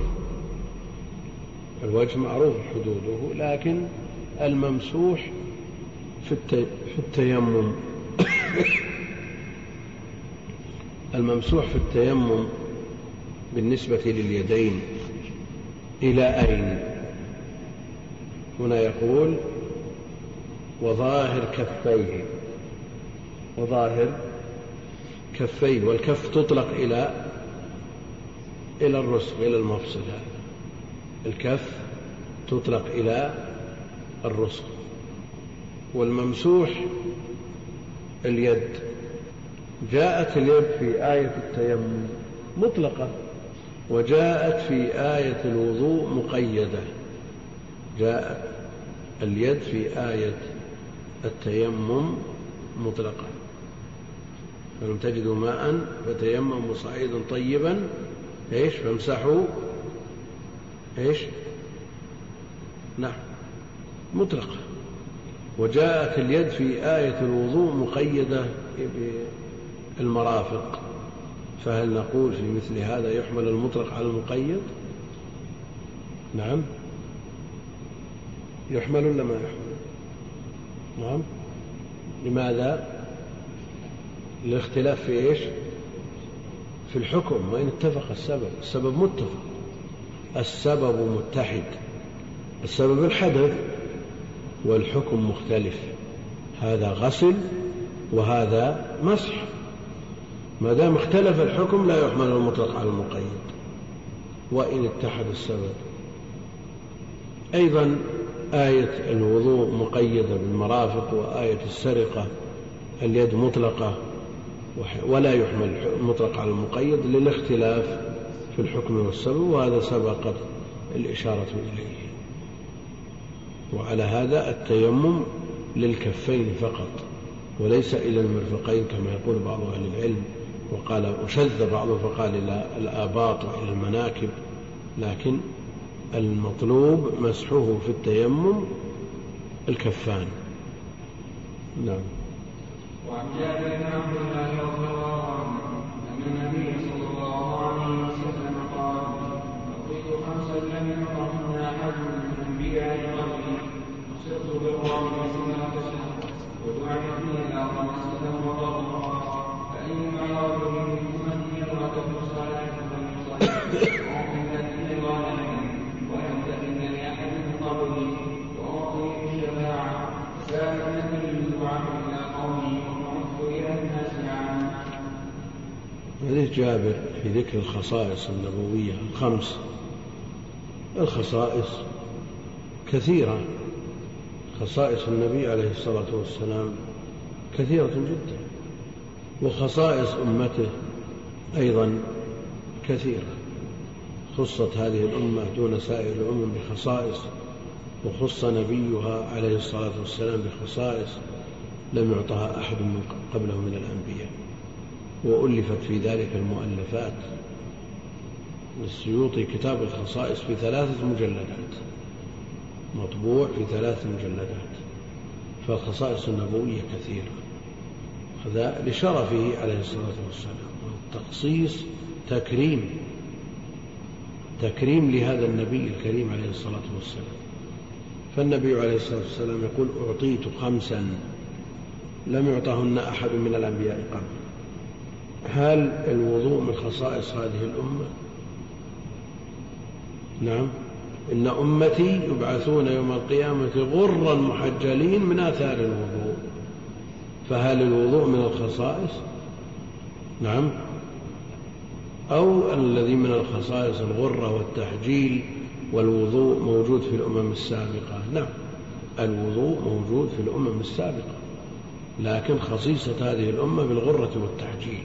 الوجه معروف حدوده لكن الممسوح في في التيمم. الممسوح في التيمم بالنسبة لليدين إلى أين؟ هنا يقول وظاهر كفيه. وظاهر كفيه والكف تطلق إلى إلى الرسغ إلى المفصل هذا. الكف تطلق إلى الرسغ والممسوح اليد. جاءت اليد في آية التيمم مطلقة وجاءت في آية الوضوء مقيدة. جاءت اليد في آية التيمم مطلقة. فلم تجدوا ماء فتيمموا صعيدا طيبا إيش؟ فامسحوا إيش؟ نعم مطلقة وجاءت اليد في آية الوضوء مقيدة بالمرافق. فهل نقول في مثل هذا يحمل المطلق على المقيد؟ نعم. يحمل ولا ما يحمل؟ نعم. لماذا؟ الاختلاف في إيش؟ في الحكم وإن اتفق السبب. السبب متفق. السبب متحد. السبب الحدث والحكم مختلف. هذا غسل وهذا مسح. ما دام اختلف الحكم لا يحمل المطلق على المقيد. وإن اتحد السبب. أيضا آية الوضوء مقيدة بالمرافق وآية السرقة اليد مطلقة. ولا يحمل المطلق على المقيد للاختلاف في الحكم والسبب وهذا سبقت الإشارة إليه. وعلى هذا التيمم للكفين فقط وليس إلى المرفقين كما يقول بعض أهل العلم وقال وشذ بعضهم فقال إلى الآباط وإلى المناكب. لكن المطلوب مسحه في التيمم الكفان. نعم. وعن جابر بن عبد الله رضي الله عنه ان النبي صلى الله عليه وسلم قال أعطيت خمسا لم يعطهن أحد من الانبياء قبلي وصرت بالرعب سنه شهر ودعي في الأرض مسجدا وضربا فايما رجل منكم امراته صالحه فليصلي. حديث جابر في ذكر الخصائص النبوية الخمس. الخصائص كثيرة. خصائص النبي عليه الصلاة والسلام كثيرة جدا. وخصائص أمته أيضا كثيرة. خصت هذه الأمة دون سائر الأمم بخصائص وخص نبيها عليه الصلاة والسلام بخصائص لم يعطها أحد من قبله من الأنبياء. وألفت في ذلك المؤلفات للسيوطي كتاب الخصائص في ثلاثة مجلدات مطبوع في ثلاث مجلدات فالخصائص النبوية كثيرة. هذا لشرفه عليه الصلاة والسلام التخصيص تكريم تكريم لهذا النبي الكريم عليه الصلاة والسلام. فالنبي عليه الصلاة والسلام يقول أعطيت خمسا لم يعطهن أحد من الأنبياء قبل. هل الوضوء من خصائص هذه الأمة؟ نعم. إن أمتي يبعثون يوم القيامة غرا محجلين من آثار الوضوء. فهل الوضوء من الخصائص؟ نعم. أو الذي من الخصائص الغرة والتحجيل والوضوء موجود في الأمم السابقة. نعم. الوضوء موجود في الأمم السابقة. لكن خصيصة هذه الأمة بالغرة والتحجيل.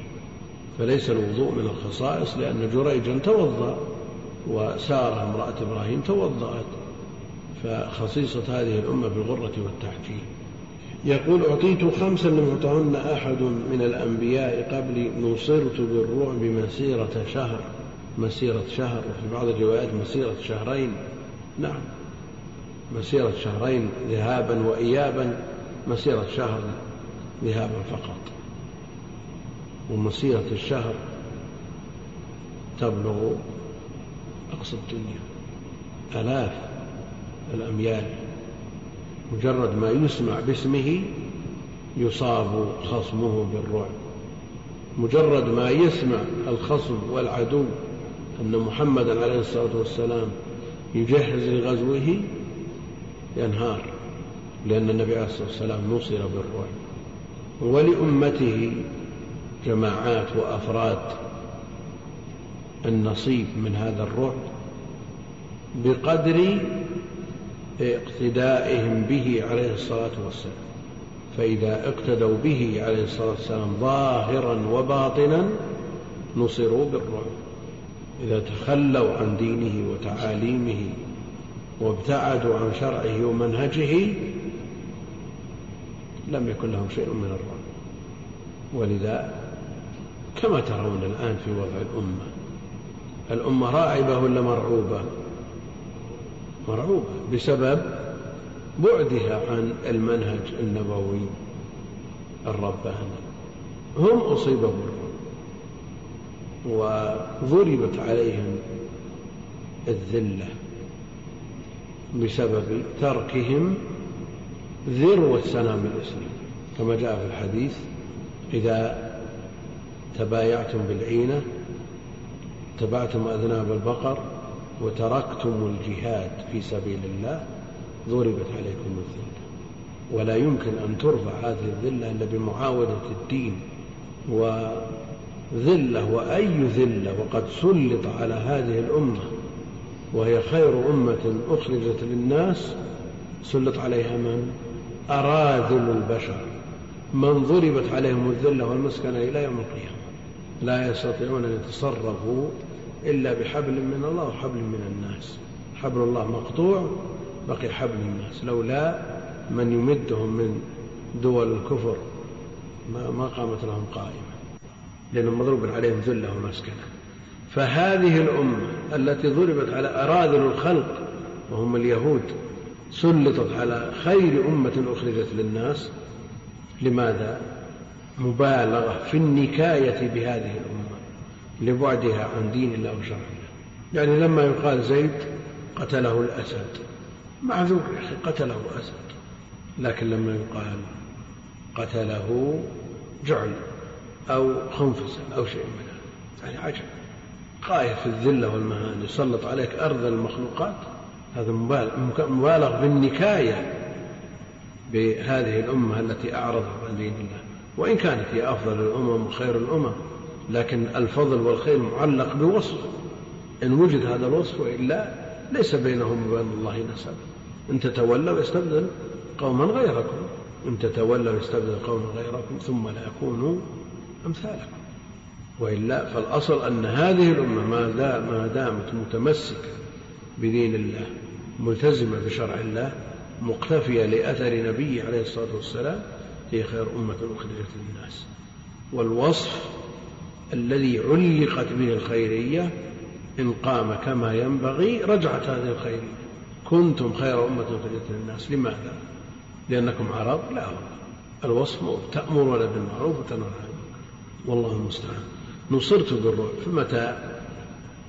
فليس الوضوء من الخصائص لأن جريجا توضأ وسارة امرأة إبراهيم توضأت فخصيصة هذه الأمة بالغرة والتحجيل. يقول أعطيت خمسا لم يعطهن أحد من الأنبياء قبلي نصرت بالرعب مسيرة شهر مسيرة شهر وفي بعض الروايات مسيرة شهرين. نعم مسيرة شهرين ذهابا وإيابا مسيرة شهر ذهابا فقط. ومسيرة الشهر تبلغ أقصى الدنيا آلاف الأميال. مجرد ما يسمع باسمه يصاب خصمه بالرعب. مجرد ما يسمع الخصم والعدو أن محمدا عليه الصلاة والسلام يجهز لغزوه ينهار لأن النبي عليه الصلاة والسلام نصر بالرعب. ولأمته جماعات وأفراد النصيب من هذا الرعب بقدر اقتدائهم به عليه الصلاة والسلام. فإذا اقتدوا به عليه الصلاة والسلام ظاهرا وباطنا نصروا بالرعب إذا تخلوا عن دينه وتعاليمه وابتعدوا عن شرعه ومنهجه لم يكن لهم شيء من الرعب ولذا كما ترون الآن في وضع الأمة. الأمة راعبة ولا مرعوبة؟ مرعوبة. بسبب بعدها عن المنهج النبوي الرباني. هم أصيبوا وضربت عليهم الذلة بسبب تركهم ذروة سنام الإسلام. كما جاء في الحديث إذا تبايعتم بالعينة اتبعتم أذناب البقر وتركتم الجهاد في سبيل الله ضربت عليكم الذلة. ولا يمكن أن ترفع هذه الذلة إلا بمعاودة الدين وذلة وأي ذلة وقد سلط على هذه الأمة وهي خير أمة أخرجت للناس سلط عليها من؟ أراذل البشر. من ضربت عليهم الذلة والمسكنة إلى يوم القيامة. لا يستطيعون أن يتصرفوا إلا بحبل من الله وحبل من الناس. حبل الله مقطوع بقي حبل الناس. لولا من يمدهم من دول الكفر ما قامت لهم قائمة. لأنهم مضروب عليهم ذلة ومسكنة. فهذه الأمة التي ضربت على أراذل الخلق وهم اليهود سلطت على خير أمة أخرجت للناس لماذا؟ مبالغة في النكاية بهذه الأمة لبعدها عن دين الله وشرع الله. يعني لما يقال زيد قتله الأسد. معذور يا أخي قتله أسد لكن لما يقال قتله جعل أو خنفس أو شيء من هذا يعني عجب. غاية في الذلة والمهانة يسلط عليك أرض المخلوقات. هذا مبالغ بالنكاية بهذه الأمة التي أعرضت عن دين الله. وإن كانت هي أفضل الأمم وخير الأمم لكن الفضل والخير معلق بوصف إن وجد هذا الوصف وإلا ليس بينهم وبين الله نسب. إن تتولوا يستبدل قوما غيركم. إن تتولوا يستبدل قوما غيركم ثم لا يكونوا أمثالكم. وإلا فالأصل أن هذه الأمة ما دامت متمسكة بدين الله ملتزمة بشرع الله مقتفية لأثر نبيه عليه الصلاة والسلام هي خير أمة أخرجت للناس. والوصف الذي علقت به الخيرية إن قام كما ينبغي رجعت هذه الخيرية. كنتم خير أمة أخرجت للناس. لماذا؟ لأنكم عرب؟ لا الوصف تأمرون بالمعروف وتنهون عن المنكر. والله المستعان. نصرت بالرعب فمتى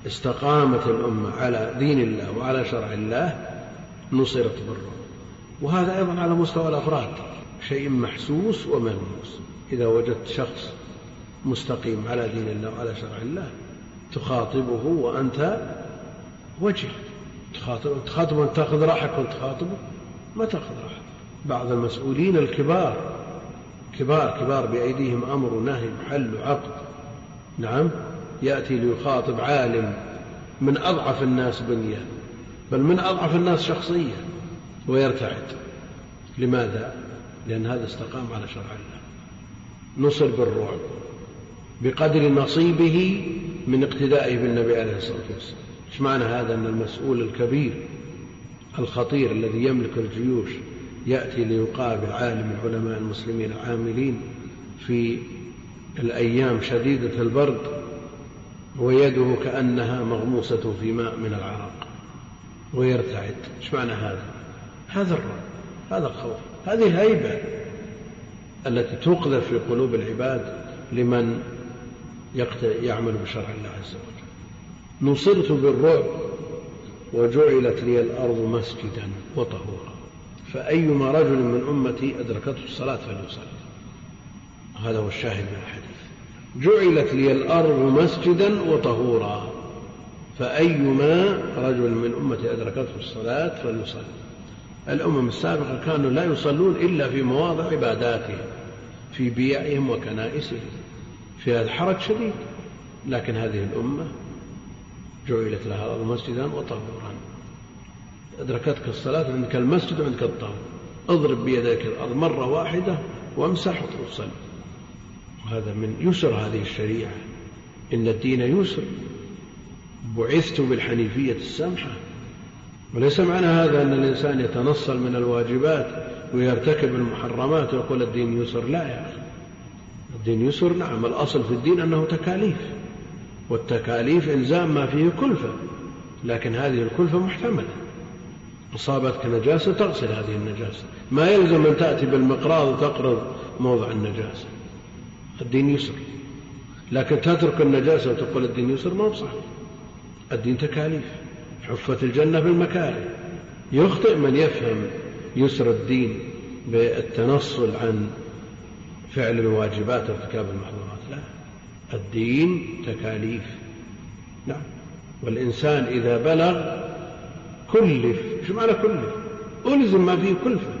استقامت الأمة على دين الله وعلى شرع الله؟ نصرت بالرعب وهذا أيضا على مستوى الأفراد. شيء محسوس وملموس. إذا وجدت شخص مستقيم على دين الله وعلى شرع الله تخاطبه وأنت وجه. تخاطب تخاطب أن تأخذ راحك وأنت تخاطبه. ما تأخذ راحك. بعض المسؤولين الكبار كبار كبار بأيديهم أمر ونهي محل عقد نعم يأتي ليخاطب عالم من أضعف الناس بنية بل من أضعف الناس شخصية ويرتعد. لماذا؟ لأن هذا استقام على شرع الله. نصر بالرعب بقدر نصيبه من اقتدائه بالنبي عليه الصلاة والسلام. إيش معنى هذا؟ أن المسؤول الكبير الخطير الذي يملك الجيوش يأتي ليقابل عالم العلماء المسلمين العاملين في الأيام شديدة البرد ويده كأنها مغموسة في ماء من العرق ويرتعد. إيش معنى هذا؟ هذا الرعب هذا الخوف. هذه الهيبة التي تقذف في قلوب العباد لمن يعمل بشرع الله عز وجل. نصرت بالرعب وجعلت لي الأرض مسجدا وطهورا. فأيما رجل من أمتي أدركته الصلاة فليصلي. هذا هو الشاهد من الحديث. جعلت لي الأرض مسجدا وطهورا. فأيما رجل من أمتي أدركته الصلاة فليصلي. الأمم السابقة كانوا لا يصلون إلا في مواضع عباداتهم في بيعهم وكنائسهم في هذا حرج شديد. لكن هذه الأمة جعلت لها الأرض مسجدا وطهورا. أدركتك الصلاة عندك المسجد وعندك الطهور اضرب بيديك الأرض مرة واحدة وامسح وصل وهذا من يسر هذه الشريعة. إن الدين يسر. بعثت بالحنيفية السمحة. وليس معنى هذا أن الإنسان يتنصل من الواجبات ويرتكب المحرمات ويقول الدين يسر. لا يا أخي. الدين يسر نعم. الأصل في الدين أنه تكاليف والتكاليف إلزام ما فيه كلفة لكن هذه الكلفة محتملة. أصابتك نجاسة تغسل هذه النجاسة. ما يلزم أن تأتي بالمقراض وتقرض موضع النجاسة. الدين يسر. لكن تترك النجاسة وتقول الدين يسر ما هو صحيح. الدين تكاليف. حفت الجنة بالمكاره يخطئ من يفهم يسر الدين بالتنصل عن فعل الواجبات وارتكاب المحظورات. لا الدين تكاليف. نعم. والإنسان إذا بلغ كلف شو معنى كلف؟ ألزم ما فيه كلفة.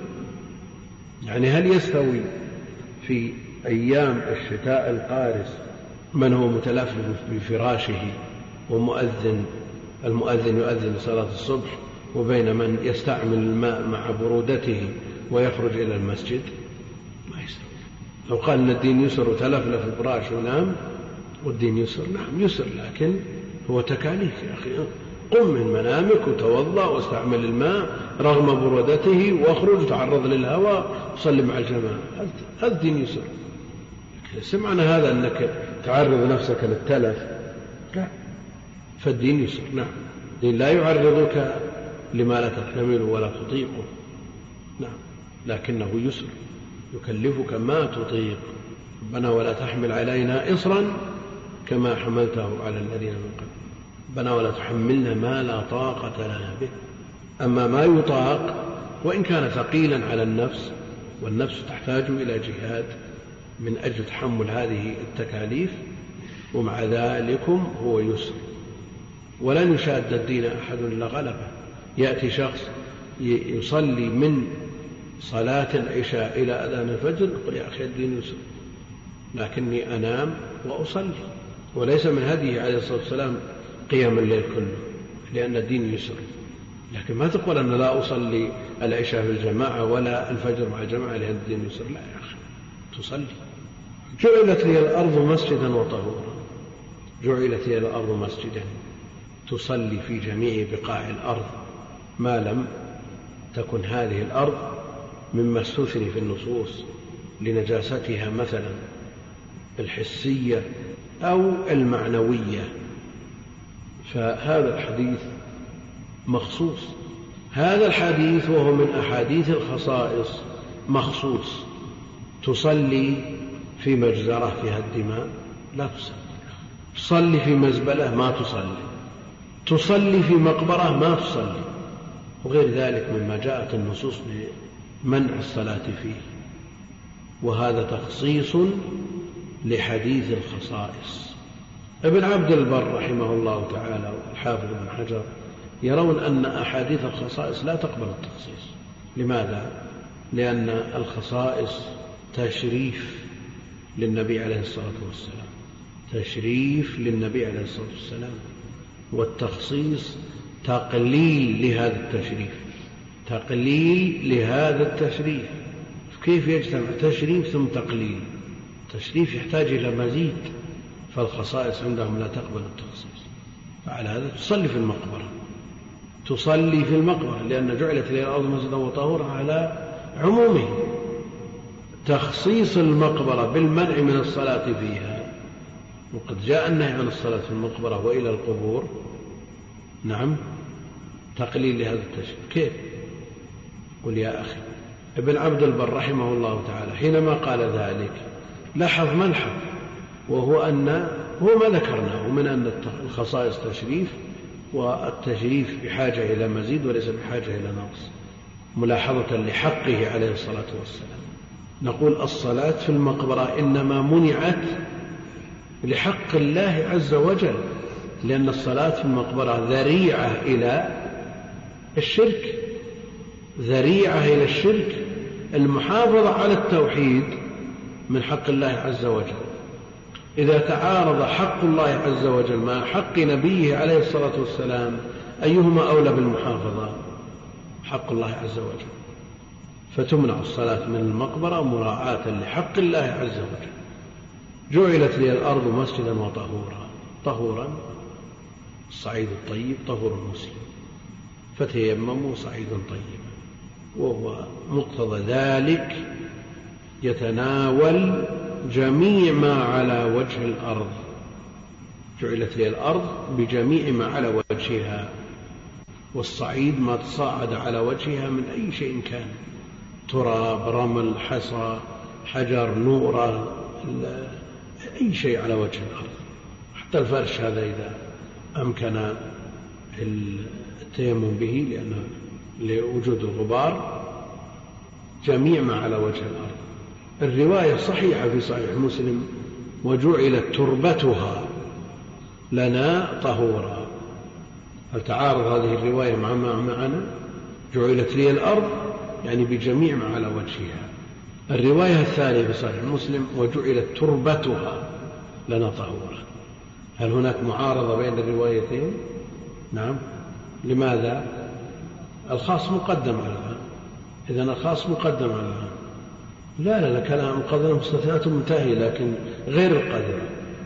يعني هل يستوي في أيام الشتاء القارس من هو متلفف بفراشه ومؤذن المؤذن يؤذن لصلاة الصبح وبين من يستعمل الماء مع برودته ويخرج إلى المسجد. ما يستوي لو قال أن الدين يسر وتلفلف الفراش ونام والدين يسر. نعم يسر لكن هو تكاليف يا أخي. قم من منامك وتوضأ واستعمل الماء رغم برودته واخرج وتعرض للهواء وصلي مع الجماعة. هذا الدين يسر. ليس معنى هذا أنك تعرض نفسك للتلف. لا. فالدين يسر نعم. الدين لا يعرضك لما لا تحتمله ولا تطيقه نعم. لكنه يسر. يكلفك ما تطيق. ربنا ولا تحمل علينا إصرا كما حملته على الذين من قبل. ربنا ولا تحملنا ما لا طاقة لنا به. أما ما يطاق وإن كان ثقيلا على النفس والنفس تحتاج إلى جهاد من أجل تحمل هذه التكاليف ومع ذلكم هو يسر. ولن يشاد الدين أحد إلا غلبه. يأتي شخص يصلي من صلاة العشاء إلى أذان الفجر يقول يا أخي الدين يسر لكني أنام وأصلي. وليس من هديه عليه الصلاة والسلام قيام الليل كله لأن الدين يسر. لكن ما تقول أنا لا أصلي العشاء في الجماعة ولا الفجر مع الجماعة لأن الدين يسر. لا يا أخي تصلي. جعلت لي الأرض مسجدا وطهورا. جعلت لي الأرض مسجدا. تصلي في جميع بقاع الأرض ما لم تكن هذه الأرض مما استثني في النصوص لنجاستها مثلا الحسية أو المعنوية. فهذا الحديث مخصوص. هذا الحديث وهو من أحاديث الخصائص مخصوص. تصلي في مجزرة فيها الدماء؟ لا تصلي. تصلي في مزبلة؟ ما تصلي. تصلي في مقبرة ما تصلي. وغير ذلك مما جاءت النصوص بمنع الصلاة فيه. وهذا تخصيص لحديث الخصائص. ابن عبد البر رحمه الله تعالى والحافظ ابن حجر يرون أن أحاديث الخصائص لا تقبل التخصيص. لماذا؟ لأن الخصائص تشريف للنبي عليه الصلاة والسلام. تشريف للنبي عليه الصلاة والسلام. والتخصيص تقليل لهذا التشريف. تقليل لهذا التشريف. كيف يجتمع تشريف ثم تقليل؟ تشريف يحتاج إلى مزيد فالخصائص عندهم لا تقبل التخصيص. فعلى هذا تصلي في المقبرة. تصلي في المقبرة لأن جعلت لي الأرض مسجدا وطهورا على عمومه. تخصيص المقبرة بالمنع من الصلاة فيها وقد جاء النهي عن الصلاة في المقبرة وإلى القبور. نعم. تقليل لهذا التشريع كيف؟ قل يا أخي ابن عبد البر رحمه الله تعالى حينما قال ذلك لاحظ ملحظ وهو أن هو ما ذكرناه من أن الخصائص تشريف والتشريف بحاجة إلى مزيد وليس بحاجة إلى نقص ملاحظة لحقه عليه الصلاة والسلام. نقول الصلاة في المقبرة إنما منعت لحق الله عز وجل لأن الصلاة في المقبرة ذريعة إلى الشرك ذريعة إلى الشرك المحافظة على التوحيد من حق الله عز وجل. إذا تعارض حق الله عز وجل مع حق نبيه عليه الصلاة والسلام أيهما أولى بالمحافظة؟ حق الله عز وجل. فتمنع الصلاة من المقبرة مراعاة لحق الله عز وجل. جعلت لي الأرض مسجدا وطهورا. طهورا الصعيد الطيب طهور المسلم. فتيمموا صعيدا طيبا وهو مقتضى ذلك يتناول جميع ما على وجه الأرض. جعلت لي الأرض بجميع ما على وجهها. والصعيد ما تصاعد على وجهها من أي شيء كان. تراب رمل حصى حجر نورة أي شيء على وجه الأرض. حتى الفرش هذا إذا أمكن التيمم به لأنه لوجود الغبار جميع ما على وجه الأرض. الرواية صحيحة في صحيح مسلم وجعلت تربتها لنا طهورا. هل تعارض هذه الرواية مع ما معنا؟ جعلت لي الأرض يعني بجميع ما على وجهها. الرواية الثانية في صحيح مسلم وجعلت تربتها لنا طهورا هل هناك معارضة بين الروايتين؟ نعم. لماذا؟ الخاص مقدم على العام إذا الخاص مقدم على العام لا لا لا كلام القدر مستثنات منتهية لكن غير القدر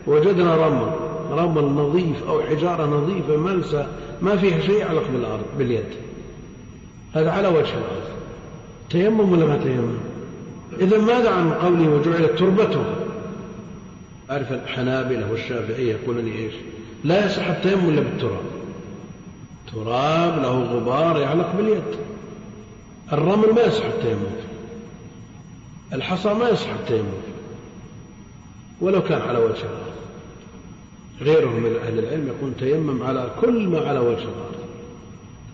وجدنا رمل رمل نظيف أو حجارة نظيفة ملسة ما فيها شيء يعلق بالأرض باليد. هذا على وجه الأرض. تيمم ولا ما تيمم؟ إذا ماذا عن قوله وجعلت تربته؟ أعرف الحنابلة والشافعية يقولون إيش؟ لا يصح التيمم إلا بالتراب. تراب له غبار يعلق باليد. الرمل ما يصح التيمم. الحصى ما يصح التيمم. ولو كان على وجه الأرض غيرهم من أهل العلم يقول تيمم على كل ما على وجه الأرض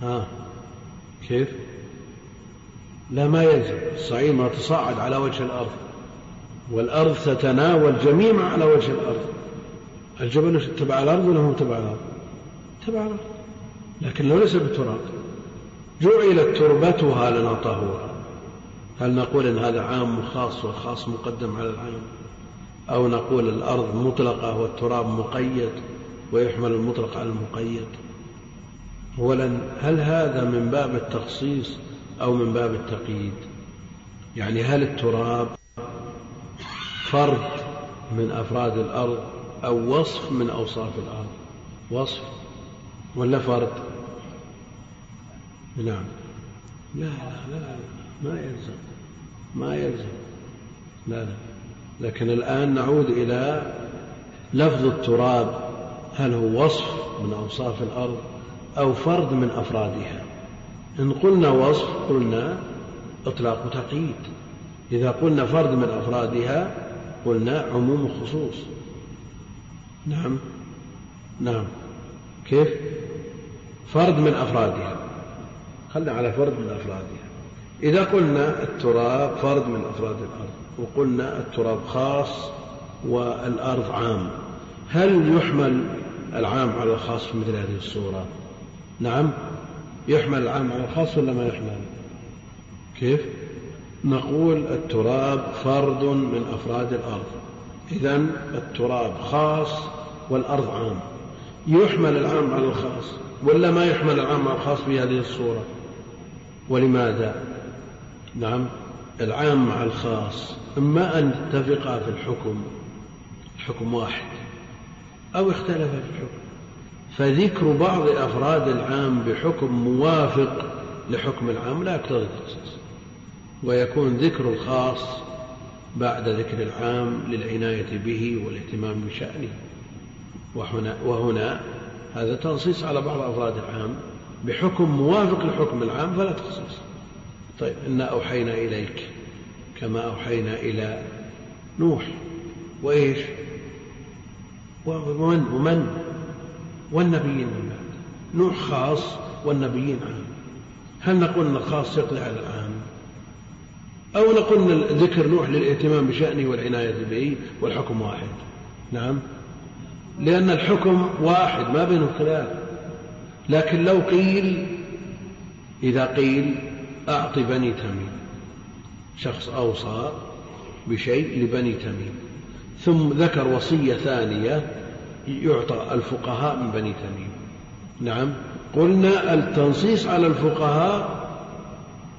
ها؟ كيف؟ لا ما يلزم الصعيد ما تصاعد على وجه الأرض. والأرض تتناول جميع ما على وجه الأرض. الجبل تبع الأرض ولا هو تبع الأرض؟ تبع الأرض. لكن لو ليس بتراب جعلت تربتها لنا طهورا هل نقول إن هذا عام وخاص والخاص مقدم على العام أو نقول الأرض مطلقة والتراب مقيد ويحمل المطلق على المقيد؟ اولا هل هذا من باب التخصيص أو من باب التقييد. يعني هل التراب فرد من أفراد الأرض أو وصف من أوصاف الأرض؟ وصف ولا فرد؟ نعم. لا لا لا ما يلزم ما يلزم. لا لا. لكن الآن نعود إلى لفظ التراب. هل هو وصف من أوصاف الأرض أو فرد من أفرادها؟ إن قلنا وصف قلنا إطلاق تقييد. إذا قلنا فرد من أفرادها قلنا عموم خصوص نعم. نعم. كيف؟ فرد من أفرادها. خلنا على فرد من أفرادها. إذا قلنا التراب فرد من أفراد الأرض وقلنا التراب خاص والأرض عام هل يحمل العام على الخاص في مثل هذه الصورة؟ نعم. يحمل العام على الخاص ولا ما يحمل؟ كيف؟ نقول التراب فرد من أفراد الأرض. إذا التراب خاص والأرض عام. يحمل العام على الخاص ولا ما يحمل العام على الخاص في هذه الصورة؟ ولماذا؟ نعم العام مع الخاص. إما أن اتفقا في الحكم الحكم واحد أو اختلفا في الحكم. فذكر بعض أفراد العام بحكم موافق لحكم العام لا يقتضي التخصيص ويكون ذكر الخاص بعد ذكر العام للعناية به والاهتمام بشأنه. وهنا, وهنا هذا تنصيص على بعض أفراد العام بحكم موافق لحكم العام فلا تخصيص. طيب إنا أوحينا إليك كما أوحينا إلى نوح. وإيش؟ ومن؟ ومن؟ والنبيين من بعد نوح خاص والنبيين عام هل نقول أن الخاص يقضي على العام أو نقول ذكر نوح للاهتمام بشأنه والعناية به والحكم واحد؟ نعم. لأن الحكم واحد ما بينه خلاف. لكن لو قيل إذا قيل أعط بني تميم. شخص أوصى بشيء لبني تميم. ثم ذكر وصية ثانية يعطى الفقهاء من بني تميم. نعم. قلنا التنصيص على الفقهاء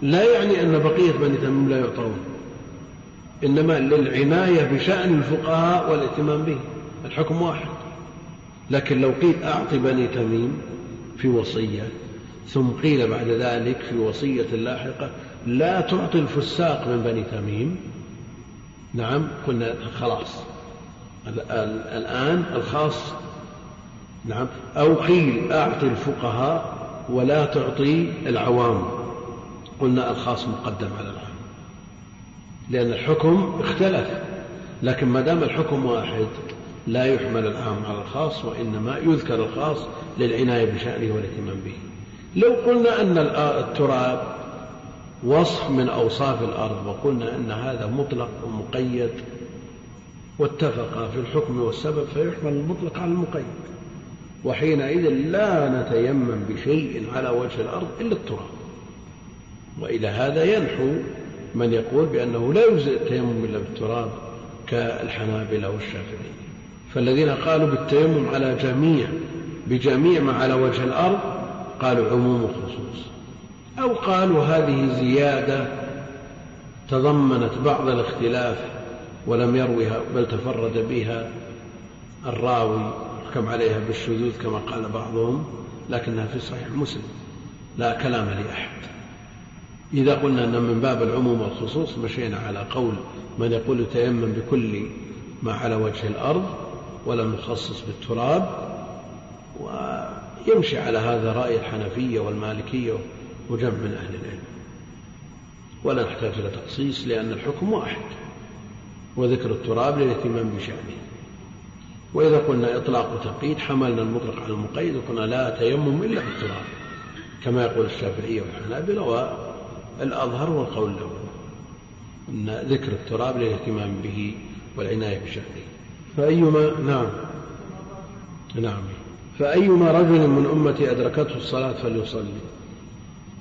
لا يعني أن بقية بني تميم لا يعطون إنما للعناية بشأن الفقهاء والاهتمام به. الحكم واحد. لكن لو قيل أعط بني تميم في وصية ثم قيل بعد ذلك في وصية لاحقة لا تعطي الفساق من بني تميم. نعم. قلنا خلاص. الآن الخاص. نعم. أو قيل أعطي الفقهاء ولا تعطي العوام. قلنا الخاص مقدم على العام لأن الحكم اختلف. لكن ما دام الحكم واحد لا يحمل العام على الخاص وإنما يذكر الخاص للعناية بشأنه والاهتمام به. لو قلنا أن التراب وصف من أوصاف الأرض وقلنا أن هذا مطلق ومقيد واتفقا في الحكم والسبب فيحمل المطلق على المقيد. وحينئذ لا نتيمم بشيء على وجه الأرض إلا التراب. وإلى هذا ينحو من يقول بأنه لا يجزئ التيمم إلا بالتراب كالحنابلة والشافعية. فالذين قالوا بالتيمم على جميع بجميع ما على وجه الأرض قالوا عموم الخصوص. أو قالوا هذه زيادة تضمنت بعض الاختلاف ولم يروها بل تفرد بها الراوي يحكم عليها بالشذوذ كما قال بعضهم لكنها في صحيح مسلم لا كلام لأحد. إذا قلنا أن من باب العموم والخصوص مشينا على قول من يقول يتيمم بكل ما على وجه الأرض ولم يخصص بالتراب ويمشي على هذا رأي الحنفية والمالكية وجمع من أهل العلم. ولا نحتاج إلى تخصيص لأن الحكم واحد. وذكر التراب للاهتمام بشأنه. وإذا قلنا إطلاق وتقييد حملنا المطلق على المقيد وقلنا لا تيمم إلا بالتراب. كما يقول الشافعية والحنابلة والأظهر والقول الأول أن ذكر التراب للاهتمام به والعناية بشأنه. فأيما نعم. نعم. فأيما رجل من أمتي أدركته الصلاة فليصلي.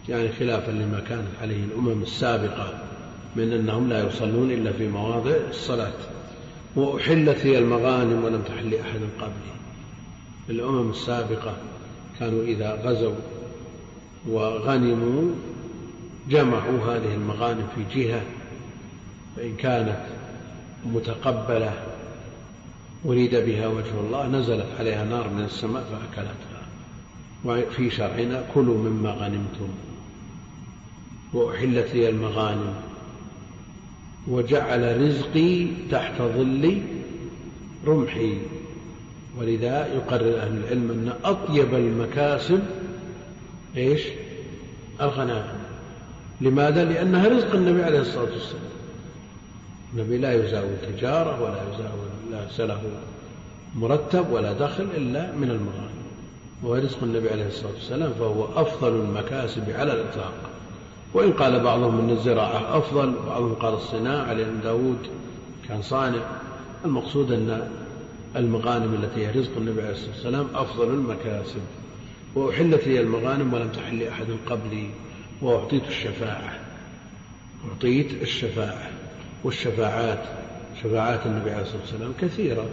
يعني خلافا لما كانت عليه الأمم السابقة. من أنهم لا يصلون إلا في مواضع الصلاة. وأحلت هي المغانم ولم تحل أحد قبلي. الأمم السابقة كانوا إذا غزوا وغنموا جمعوا هذه المغانم في جهة فإن كانت متقبلة أريد بها وجه الله نزلت عليها نار من السماء فأكلتها. وفي شرعنا كلوا مما غنمتم. وأحلت لي المغانم وجعل رزقي تحت ظل رمحي. ولذا يقرر أهل العلم أن أطيب المكاسب إيش؟ الغنائم لماذا؟ لأنها رزق النبي عليه الصلاة والسلام. النبي لا يزاول تجارة ولا يزاول ليس له مرتب ولا دخل إلا من المغانم. وهو رزق النبي عليه الصلاة والسلام فهو أفضل المكاسب على الإطلاق. وإن قال بعضهم أن الزراعة أفضل وبعضهم قال الصناعة لأن داود كان صانع. المقصود أن المغانم التي هي رزق النبي عليه الصلاة والسلام أفضل المكاسب. وأحلت لي المغانم ولم تحل لأحد قبلي وأعطيت الشفاعة. أعطيت الشفاعة والشفاعات شفاعات النبي عليه الصلاة والسلام كثيرة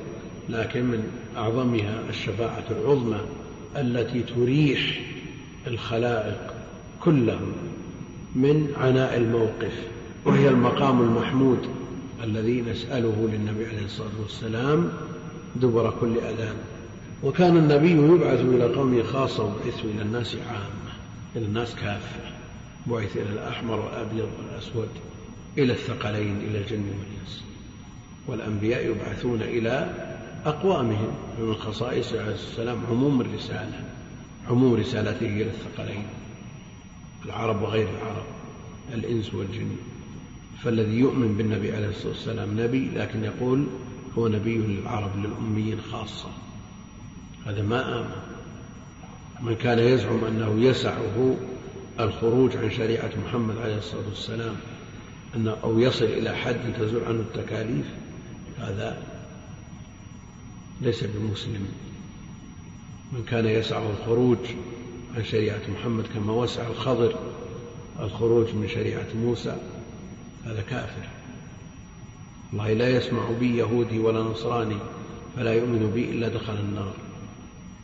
لكن من أعظمها الشفاعة العظمى التي تريح الخلائق كلهم. من عناء الموقف وهي المقام المحمود الذي نسأله للنبي عليه الصلاة والسلام دبر كل أذان. وكان النبي يبعث إلى قومه خاصة وبعث إلى الناس عامة إلى الناس كافة بعث إلى الأحمر والأبيض والأسود إلى الثقلين إلى الجن والإنس. والأنبياء يبعثون إلى أقوامهم ومن خصائصه عليه السلام عموم الرسالة عموم رسالته إلى الثقلين. العرب وغير العرب الإنس والجن. فالذي يؤمن بالنبي عليه الصلاة والسلام نبي لكن يقول هو نبي للعرب للأميين خاصة. هذا ما آمن. من كان يزعم أنه يسعه الخروج عن شريعة محمد عليه الصلاة والسلام أنه أو يصل إلى حد تزول عنه التكاليف هذا ليس بمسلم. من كان يسعه الخروج عن شريعة محمد كما وسع الخضر الخروج من شريعة موسى هذا كافر. الله لا يسمع بي يهودي ولا نصراني فلا يؤمن بي إلا دخل النار.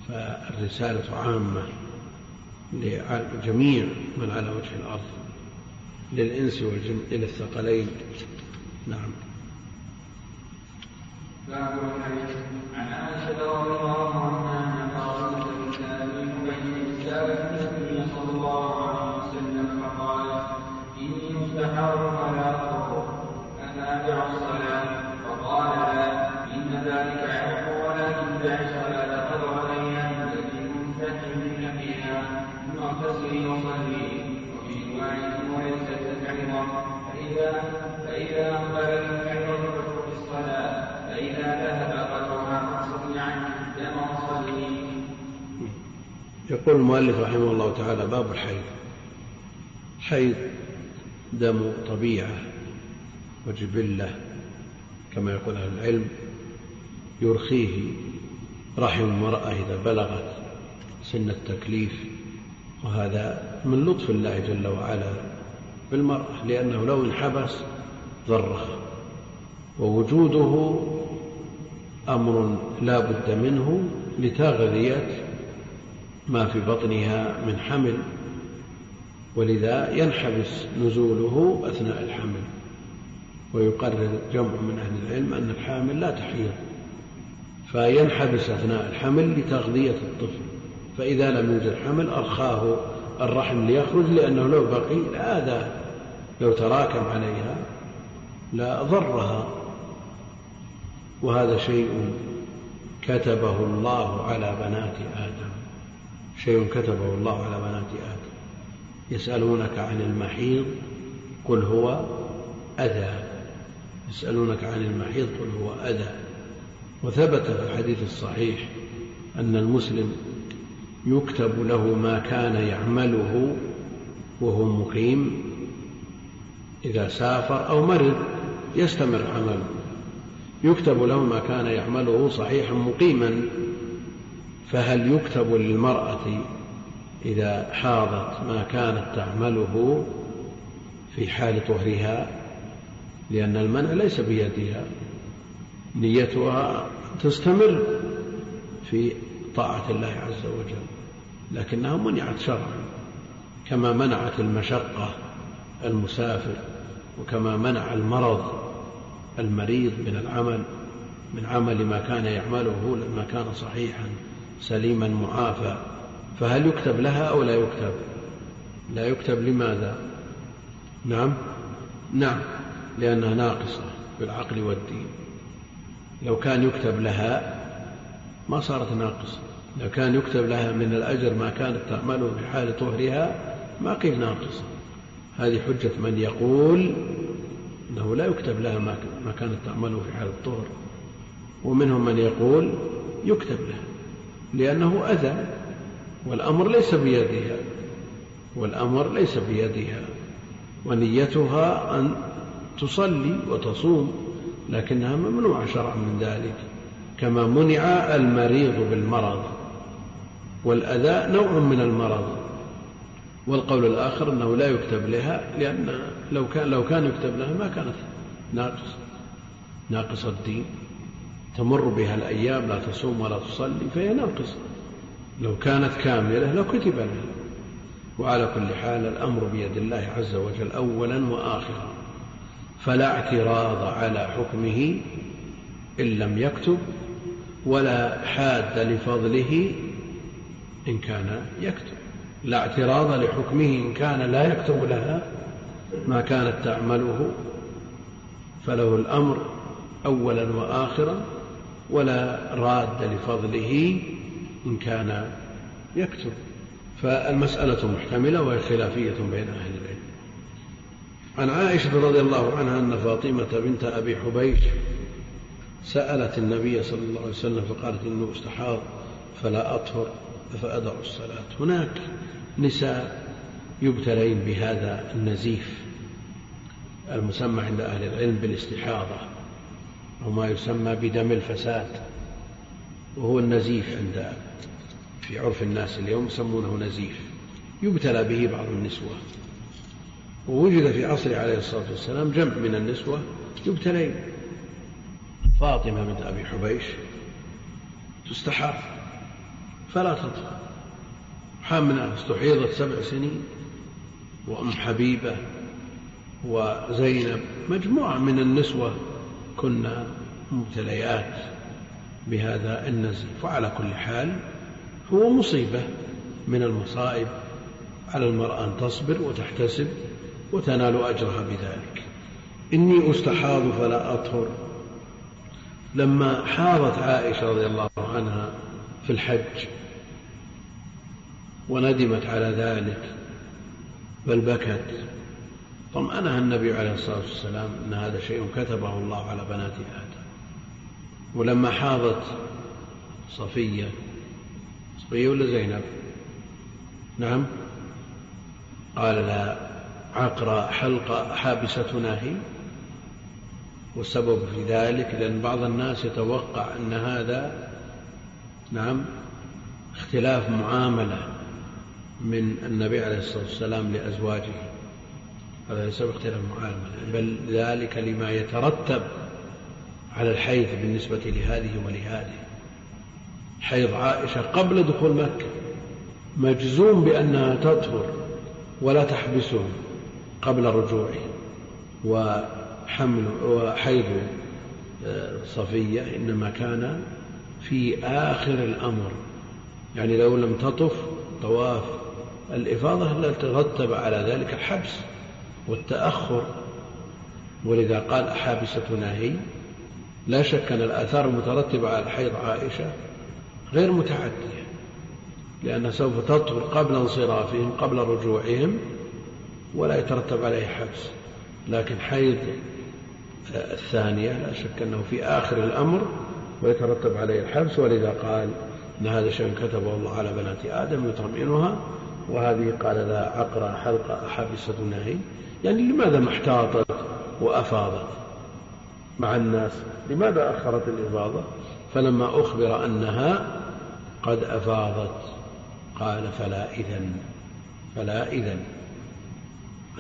فالرسالة عامة لجميع من على وجه الأرض للإنس والجن إلى الثقلين. نعم. باب عن عائشة رضي الله عنها النبي صلى الله عليه وسلم إني أتابع الصلاة فقال إن ذلك الصلاة فيها ثم وصلي. وفي وليست فإذا فإذا أقبلت يقول المؤلف رحمه الله تعالى باب الحيض. حيض دم طبيعة وجبلة كما يقول أهل العلم يرخيه رحم المرأة إذا بلغت سن التكليف وهذا من لطف الله جل وعلا بالمرأة لأنه لو انحبس ضرها ووجوده أمر لا بد منه لتغذية ما في بطنها من حمل ولذا ينحبس نزوله أثناء الحمل. ويقرر جمع من أهل العلم أن الحامل لا تحيض فينحبس أثناء الحمل لتغذية الطفل. فإذا لم يوجد حمل أرخاه الرحم ليخرج لأنه لو بقي لآذى لو تراكم عليها لا ضرها. وهذا شيء كتبه الله على بنات آدم. شيء كتبه الله على بنات آدم. يسألونك عن المحيض قل هو أذى. يسألونك عن المحيض قل هو أذى. وثبت في الحديث الصحيح أن المسلم يكتب له ما كان يعمله وهو مقيم إذا سافر أو مرض يستمر عمله. يكتب له ما كان يعمله صحيحا مقيما. فهل يكتب للمرأة إذا حاضت ما كانت تعمله في حال طهرها؟ لأن المنع ليس بيدها نيتها تستمر في طاعة الله عز وجل لكنها منعت شرعا كما منعت المشقة المسافر وكما منع المرض المريض من العمل من عمل ما كان يعمله لما كان صحيحا. سليما معافى فهل يكتب لها أو لا يكتب؟ لا يكتب لماذا؟ نعم؟ نعم لأنها ناقصة بالعقل والدين. لو كان يكتب لها ما صارت ناقصة. لو كان يكتب لها من الأجر ما كانت تعمله في حال طهرها ما قيل ناقصة. هذه حجة من يقول أنه لا يكتب لها ما كانت تعمله في حال الطهر. ومنهم من يقول يكتب لها. لأنه أذى والأمر ليس بيدها والأمر ليس بيدها ونيتها أن تصلي وتصوم لكنها ممنوعة شرعا من ذلك كما منع المريض بالمرض والأذى نوع من المرض والقول الآخر أنه لا يكتب لها لأن لو كان لو كان يكتب لها ما كانت ناقصة ناقص الدين. تمر بها الأيام لا تصوم ولا تصلي فهي ناقصة. لو كانت كاملة لكتب لها وعلى كل حال الأمر بيد الله عز وجل أولا وآخرا. فلا اعتراض على حكمه إن لم يكتب ولا حاد لفضله إن كان يكتب. لا اعتراض لحكمه إن كان لا يكتب لها ما كانت تعمله. فله الأمر أولا وآخرا. ولا راد لفضله إن كان يكتب. فالمسألة محتملة وهي خلافية بين أهل العلم. عن عائشة رضي الله عنها أن فاطمة بنت أبي حبيش سألت النبي صلى الله عليه وسلم فقالت إنه استحاض فلا أطهر فأدع الصلاة. هناك نساء يبتلين بهذا النزيف المسمى عند أهل العلم بالاستحاضة. أو ما يسمى بدم الفساد وهو النزيف عند في عرف الناس اليوم يسمونه نزيف يبتلى به بعض النسوة. ووجد في عصره عليه الصلاة والسلام جمع من النسوة يبتلين. فاطمة بنت أبي حبيش تستحاض فلا تطهر حامنا استحيضت سبع سنين وأم حبيبة وزينب مجموعة من النسوة كنا مبتليات بهذا النزيف وعلى كل حال هو مصيبة من المصائب على المرأة أن تصبر وتحتسب وتنال أجرها بذلك. إني أستحاض فلا أطهر. لما حاضت عائشة رضي الله عنها في الحج وندمت على ذلك بل بكت. طمأنها النبي عليه الصلاة والسلام أن هذا شيء كتبه الله على بنات آدم. ولما حاضت صفية صفية ولا زينب؟ نعم. قال لا عقرى حلقة حابستنا هي. والسبب في ذلك لأن بعض الناس يتوقع أن هذا نعم اختلاف معاملة من النبي عليه الصلاة والسلام لأزواجه. هذا ليس باختلاف معاملة بل ذلك لما يترتب على الحيض بالنسبة لهذه ولهذه. حيض عائشة قبل دخول مكة مجزوم بأنها تطهر ولا تحبسه قبل رجوعه. وحمل وحيض آه، صفية إنما كان في آخر الأمر. يعني لو لم تطف طواف الإفاضة لترتب على ذلك الحبس. والتأخر ولذا قال حابستنا هي لا شك أن الآثار المترتبة على حيض عائشة غير متعدية لأنها سوف تطهر قبل انصرافهم قبل رجوعهم ولا يترتب عليه حبس. لكن حيض الثانية لا شك أنه في آخر الأمر ويترتب عليه الحبس ولذا قال أن هذا شيء كتبه الله على بنات آدم يطمئنها وهذه قال لا عقرى حلقة حبسة نهي يعني لماذا ما احتاطت وأفاضت مع الناس؟ لماذا أخرت الإفاضة؟ فلما أخبر أنها قد أفاضت قال فلا إذن فلا إذن.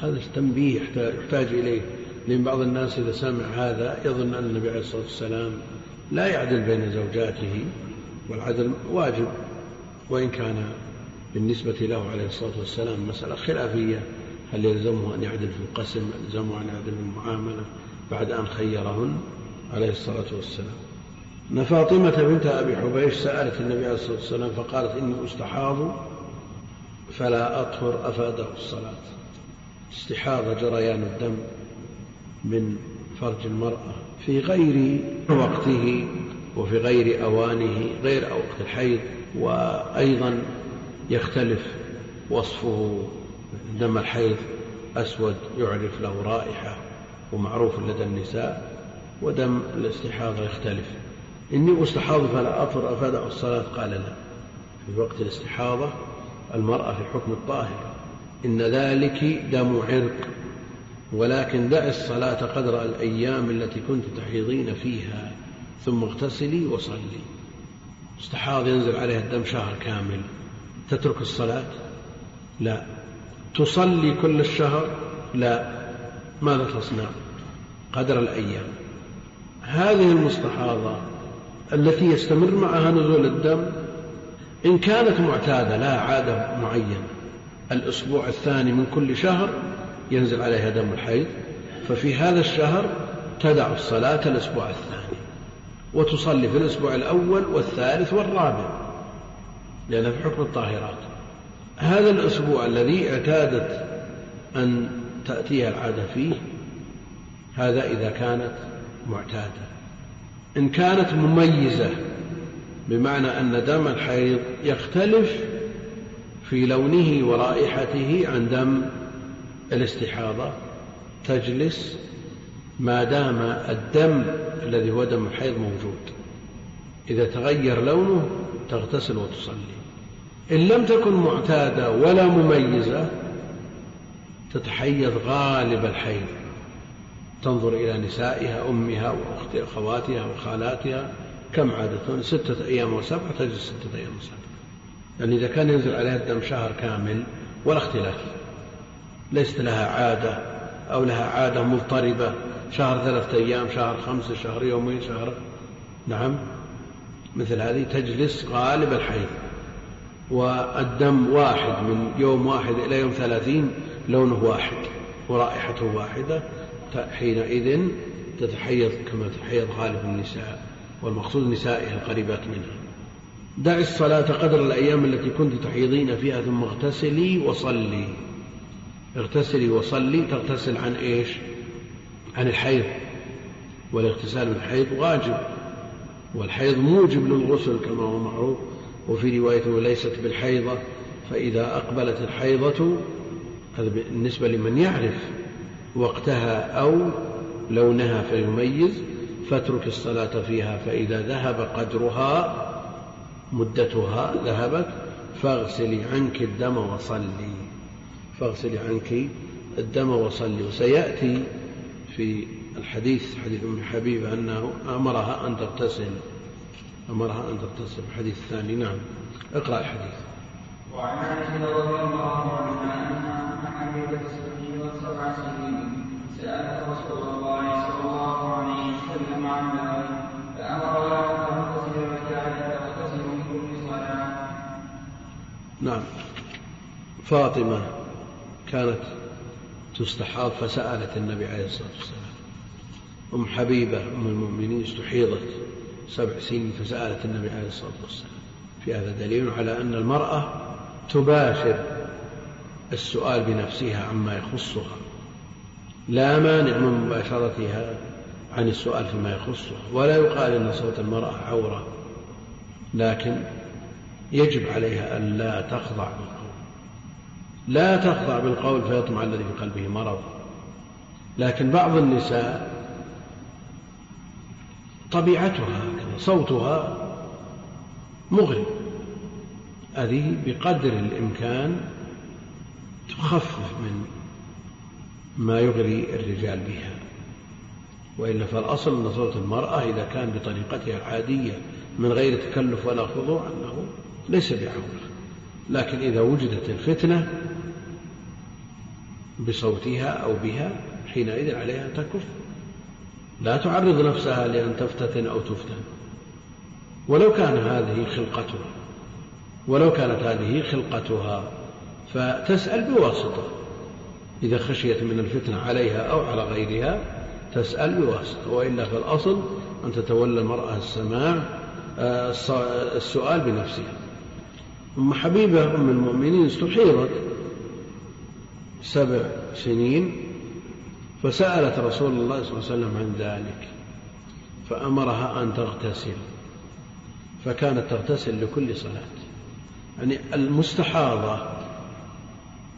هذا التنبيه يحتاج إليه. لأن بعض الناس إذا سمع هذا يظن أن النبي عليه الصلاة والسلام لا يعدل بين زوجاته والعدل واجب وإن كان بالنسبة له عليه الصلاة والسلام مسألة خلافية. هل يلزمه أن يعدل في القسم؟ يلزمه أن يعدل في المعاملة بعد أن خيرهن؟ عليه الصلاة والسلام. أن فاطمة بنت أبي حبيش سألت النبي عليه الصلاة والسلام فقالت إني أستحاض فلا أطهر أفاده الصلاة. استحاضة جريان الدم من فرج المرأة في غير وقته وفي غير أوانه غير وقت الحيض وأيضا يختلف وصفه دم الحيض أسود يعرف له رائحة ومعروف لدى النساء ودم الاستحاضة يختلف. إني أستحاض فلا أطر أفدأ الصلاة قال لا. في وقت الاستحاضة المرأة في حكم الطاهر. إن ذلك دم عرق ولكن دع الصلاة قدر الأيام التي كنت تحيضين فيها ثم اغتسلي وصلي. استحاض ينزل عليها الدم شهر كامل. تترك الصلاة؟ لا. تصلي كل الشهر؟ لا. ماذا تصنع؟ قدر الأيام. هذه المستحاضة التي يستمر معها نزول الدم إن كانت معتادة لا عادة معينة الأسبوع الثاني من كل شهر ينزل عليها دم الحيض ففي هذا الشهر تدع الصلاة الأسبوع الثاني وتصلي في الأسبوع الأول والثالث والرابع. لأنها في حكم الطاهرات. هذا الأسبوع الذي اعتادت أن تأتيها العادة فيه هذا إذا كانت معتادة. إن كانت مميزة بمعنى أن دم الحيض يختلف في لونه ورائحته عن دم الاستحاضة. تجلس ما دام الدم الذي هو دم الحيض موجود. إذا تغير لونه تغتسل وتصلي. إن لم تكن معتادة ولا مميزة تتحيض غالب الحيض. تنظر إلى نسائها أمها وأخواتها وخالاتها كم عادة ستة أيام وسبعة تجلس ستة أيام وسبعة يعني إذا كان ينزل عليها الدم شهر كامل ولا اختلاف. ليست لها عادة أو لها عادة مضطربة. شهر ثلاثة أيام شهر خمسة شهر يومين شهر نعم. مثل هذه تجلس غالب الحيض. والدم واحد من يوم واحد إلى يوم ثلاثين لونه واحد ورائحته واحدة حينئذ تتحيض كما تتحيض غالب النساء والمقصود نسائها القريبات منها. دع الصلاة قدر الأيام التي كنت تحيضين فيها ثم اغتسلي وصلي. اغتسلي وصلي تغتسل عن إيش؟ عن الحيض. والاغتسال من الحيض واجب والحيض موجب للغسل كما هو معروف. وفي رواية وليست بالحيضة فإذا أقبلت الحيضة هذا بالنسبة لمن يعرف وقتها أو لونها فيميز فاترك الصلاة فيها فإذا ذهب قدرها مدتها ذهبت فاغسلي عنك الدم وصلي. فاغسلي عنك الدم وصلي. وسيأتي في الحديث حديث أم حبيبة أنه أمرها أن تغتسل. أمرها أن تغتسل الحديث الثاني نعم. اقرأ الحديث. وعن عائشة رضي الله عنها أن حبيبة السبعين سبع سنين سألت رسول الله صلى الله عليه وسلم عن ذلك فأمرها أن تغتسل وكانت تغتسل من كل صلاة. نعم. فاطمة كانت تستحاض فسألت النبي عليه الصلاة والسلام. أم حبيبة أم المؤمنين استحيضت. سبع سنين فسألت النبي عليه الصلاة والسلام. في هذا دليل على أن المرأة تباشر السؤال بنفسها عما يخصها. لا مانع من مباشرتها عن السؤال فيما يخصها. ولا يقال إن صوت المرأة عورة. لكن يجب عليها أن لا تخضع بالقول. لا تخضع بالقول فيطمع الذي في قلبه مرض. لكن بعض النساء طبيعتها صوتها مغري هذه بقدر الإمكان تخفف من ما يغري الرجال بها. وإلا فالأصل أن صوت المرأة إذا كان بطريقتها العادية من غير تكلف ولا خضوع أنه ليس بعورة لكن إذا وجدت الفتنة بصوتها أو بها حينئذ عليها أن تكف. لا تعرض نفسها لأن تفتتن أو تفتن. ولو كان هذه خلقتها ولو كانت هذه خلقتها فتسأل بواسطة. إذا خشيت من الفتنة عليها أو على غيرها تسأل بواسطة. وإلا فالأصل أن تتولى المرأة السماع آه، السؤال بنفسها. أم حبيبة أم المؤمنين استحيضت سبع سنين فسألت رسول الله صلى الله عليه وسلم عن ذلك فأمرها أن تغتسل فكانت تغتسل لكل صلاة. يعني المستحاضة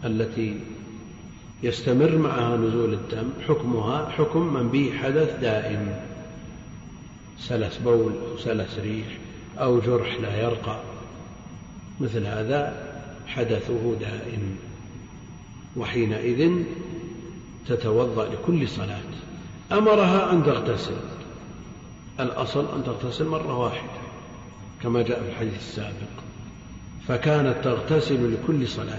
التي يستمر معها نزول الدم حكمها حكم من به حدث دائم. سلس بول أو سلس ريح أو جرح لا يرقى. مثل هذا حدثه دائم. وحينئذ تتوضأ لكل صلاة. أمرها أن تغتسل. الأصل أن تغتسل مرة واحدة كما جاء في الحديث السابق. فكانت تغتسل لكل صلاة.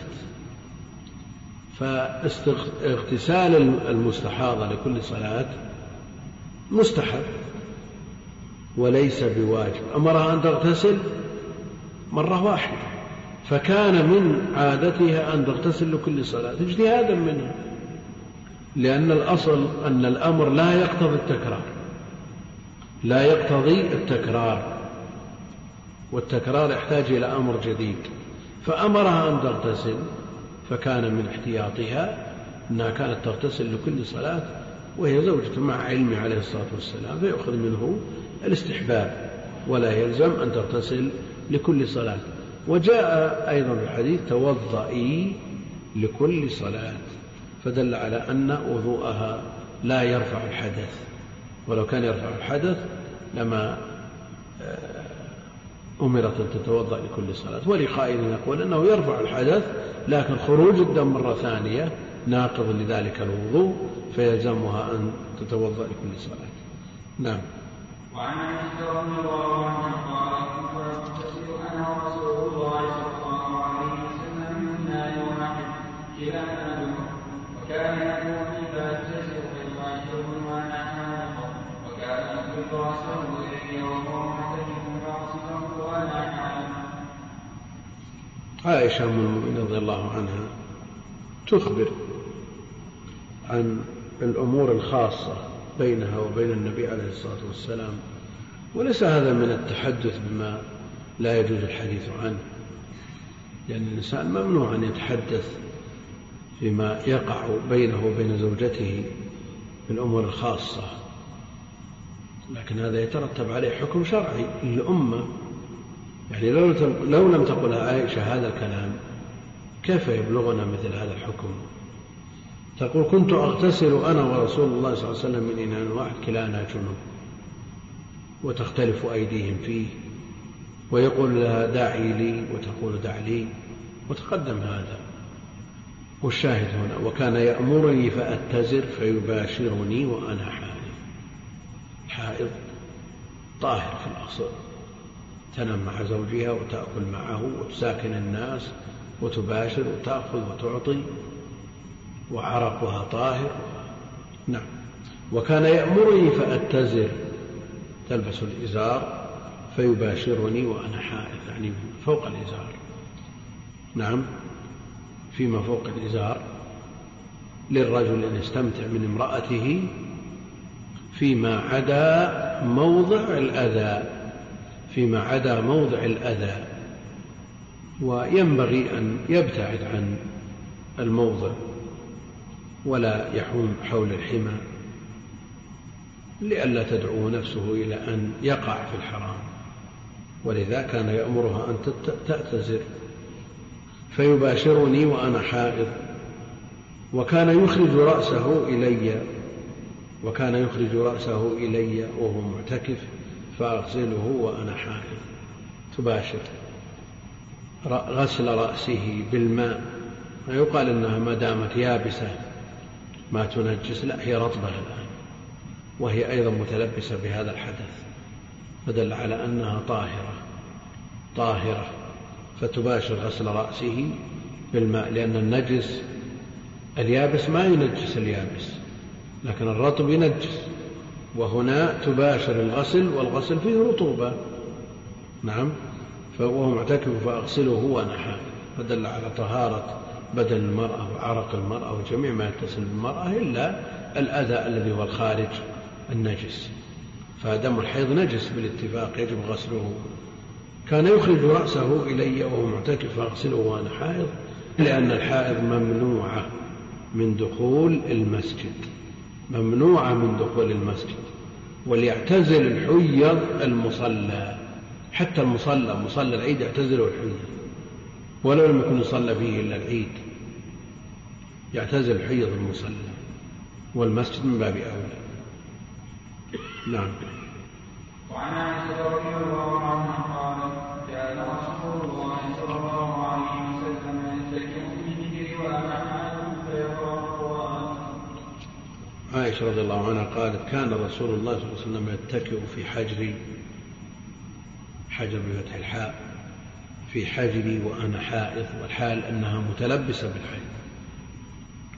فاغتسال المستحاضة لكل صلاة مستحب وليس بواجب. أمرها أن تغتسل مرة واحدة. فكان من عادتها أن تغتسل لكل صلاة. اجتهادا منها. لأن الأصل أن الأمر لا يقتضي التكرار. لا يقتضي التكرار. والتكرار يحتاج إلى أمر جديد. فأمرها أن تغتسل فكان من احتياطها أنها كانت تغتسل لكل صلاة وهي زوجة مع علمه عليه الصلاة والسلام فيؤخذ منه الاستحباب ولا يلزم أن تغتسل لكل صلاة. وجاء أيضا في الحديث توضئي لكل صلاة. فدل على أن وضوءها لا يرفع الحدث. ولو كان يرفع الحدث لما آه، أمرت أن تتوضأ لكل صلاة. ولقائل يقول أنه يرفع الحدث لكن خروج الدم مرة ثانية ناقض لذلك الوضوء فيلزمها أن تتوضأ لكل صلاة. نعم. وعن عائشة رضي الله عنها قال كنت أنا ورسول الله صلى الله عليه وسلم من ماء واحد كلانا وكان يأمرني فأغتسل فيغاشر وأنا حامق وكان يقبض رأسه إلي وهو معتكف وأنا حامق عائشة أم المؤمنين رضي الله عنها تخبر عن الأمور الخاصة بينها وبين النبي عليه الصلاة والسلام وليس هذا من التحدث بما لا يجوز الحديث عنه لأن الإنسان ممنوع أن يتحدث فيما يقع بينه وبين زوجته في الأمور الخاصة. لكن هذا يترتب عليه حكم شرعي للأمة. يعني لو لو لم تقل عائشة هذا الكلام كيف يبلغنا مثل هذا الحكم؟ تقول كنت أغتسل أنا ورسول الله صلى الله عليه وسلم من إناء واحد كلانا جنوب وتختلف أيديهم فيه ويقول لها داعي لي وتقول دع لي وتقدم هذا. والشاهد هنا وكان يأمرني فأتزر فيباشرني وأنا حائض. حائض طاهر في الأصل. تنام مع زوجها وتأكل معه وتساكن الناس وتباشر وتأخذ وتعطي وعرقها طاهر. نعم. وكان يأمرني فأتزر. تلبس الإزار فيباشرني وأنا حائض يعني فوق الإزار. نعم. فيما فوق الإزار للرجل أن يستمتع من امرأته فيما عدا موضع الأذى فيما عدا موضع الأذى. وينبغي أن يبتعد عن الموضع ولا يحوم حول الحمى لئلا تدعو نفسه إلى أن يقع في الحرام. ولذا كان يأمرها أن تعتذر فيباشرني وأنا حائض. وكان يخرج رأسه إلي وكان يخرج رأسه إلي وهو معتكف فأغسله وأنا حائض. تباشر. غسل رأسه بالماء. ما يقال إنها ما دامت يابسة. ما تنجس لا هي رطبة الآن. وهي أيضا متلبسة بهذا الحدث. فدل على أنها طاهرة. طاهرة. فتباشر غسل رأسه بالماء لأن النجس اليابس ما ينجس اليابس لكن الرطب ينجس. وهنا تباشر الغسل والغسل فيه رطوبة. نعم فهو معتكف فأغسله وأنا حائض فدل على طهارة بدن المرأة وعرق المرأة وجميع ما يتصل بالمرأة إلا الأذى الذي هو الخارج النجس. فدم الحيض نجس بالاتفاق يجب غسله. كان يخرج رأسه إلي وهو معتكف فأغسله وأنا حائض لأن الحائض ممنوعة من دخول المسجد. ممنوعة من دخول المسجد. وليعتزل الحيض المصلى. حتى المصلى مصلى العيد يعتزله الحيض. ولو لم يكن يصلى فيه إلا العيد. يعتزل حيض المصلى. والمسجد من باب أولى. نعم. وعن عائشة رضي الله عنها قالت كان رسول الله صلى الله عليه وسلم يتكئ في الهجر وأنا فيقرأ القرآن. عائشة رضي الله عنها قالت كان رسول الله صلى الله عليه وسلم يتكئ في حجري حجر بفتح الحاء في حجري وأنا حائض والحال أنها متلبسة بالحيض.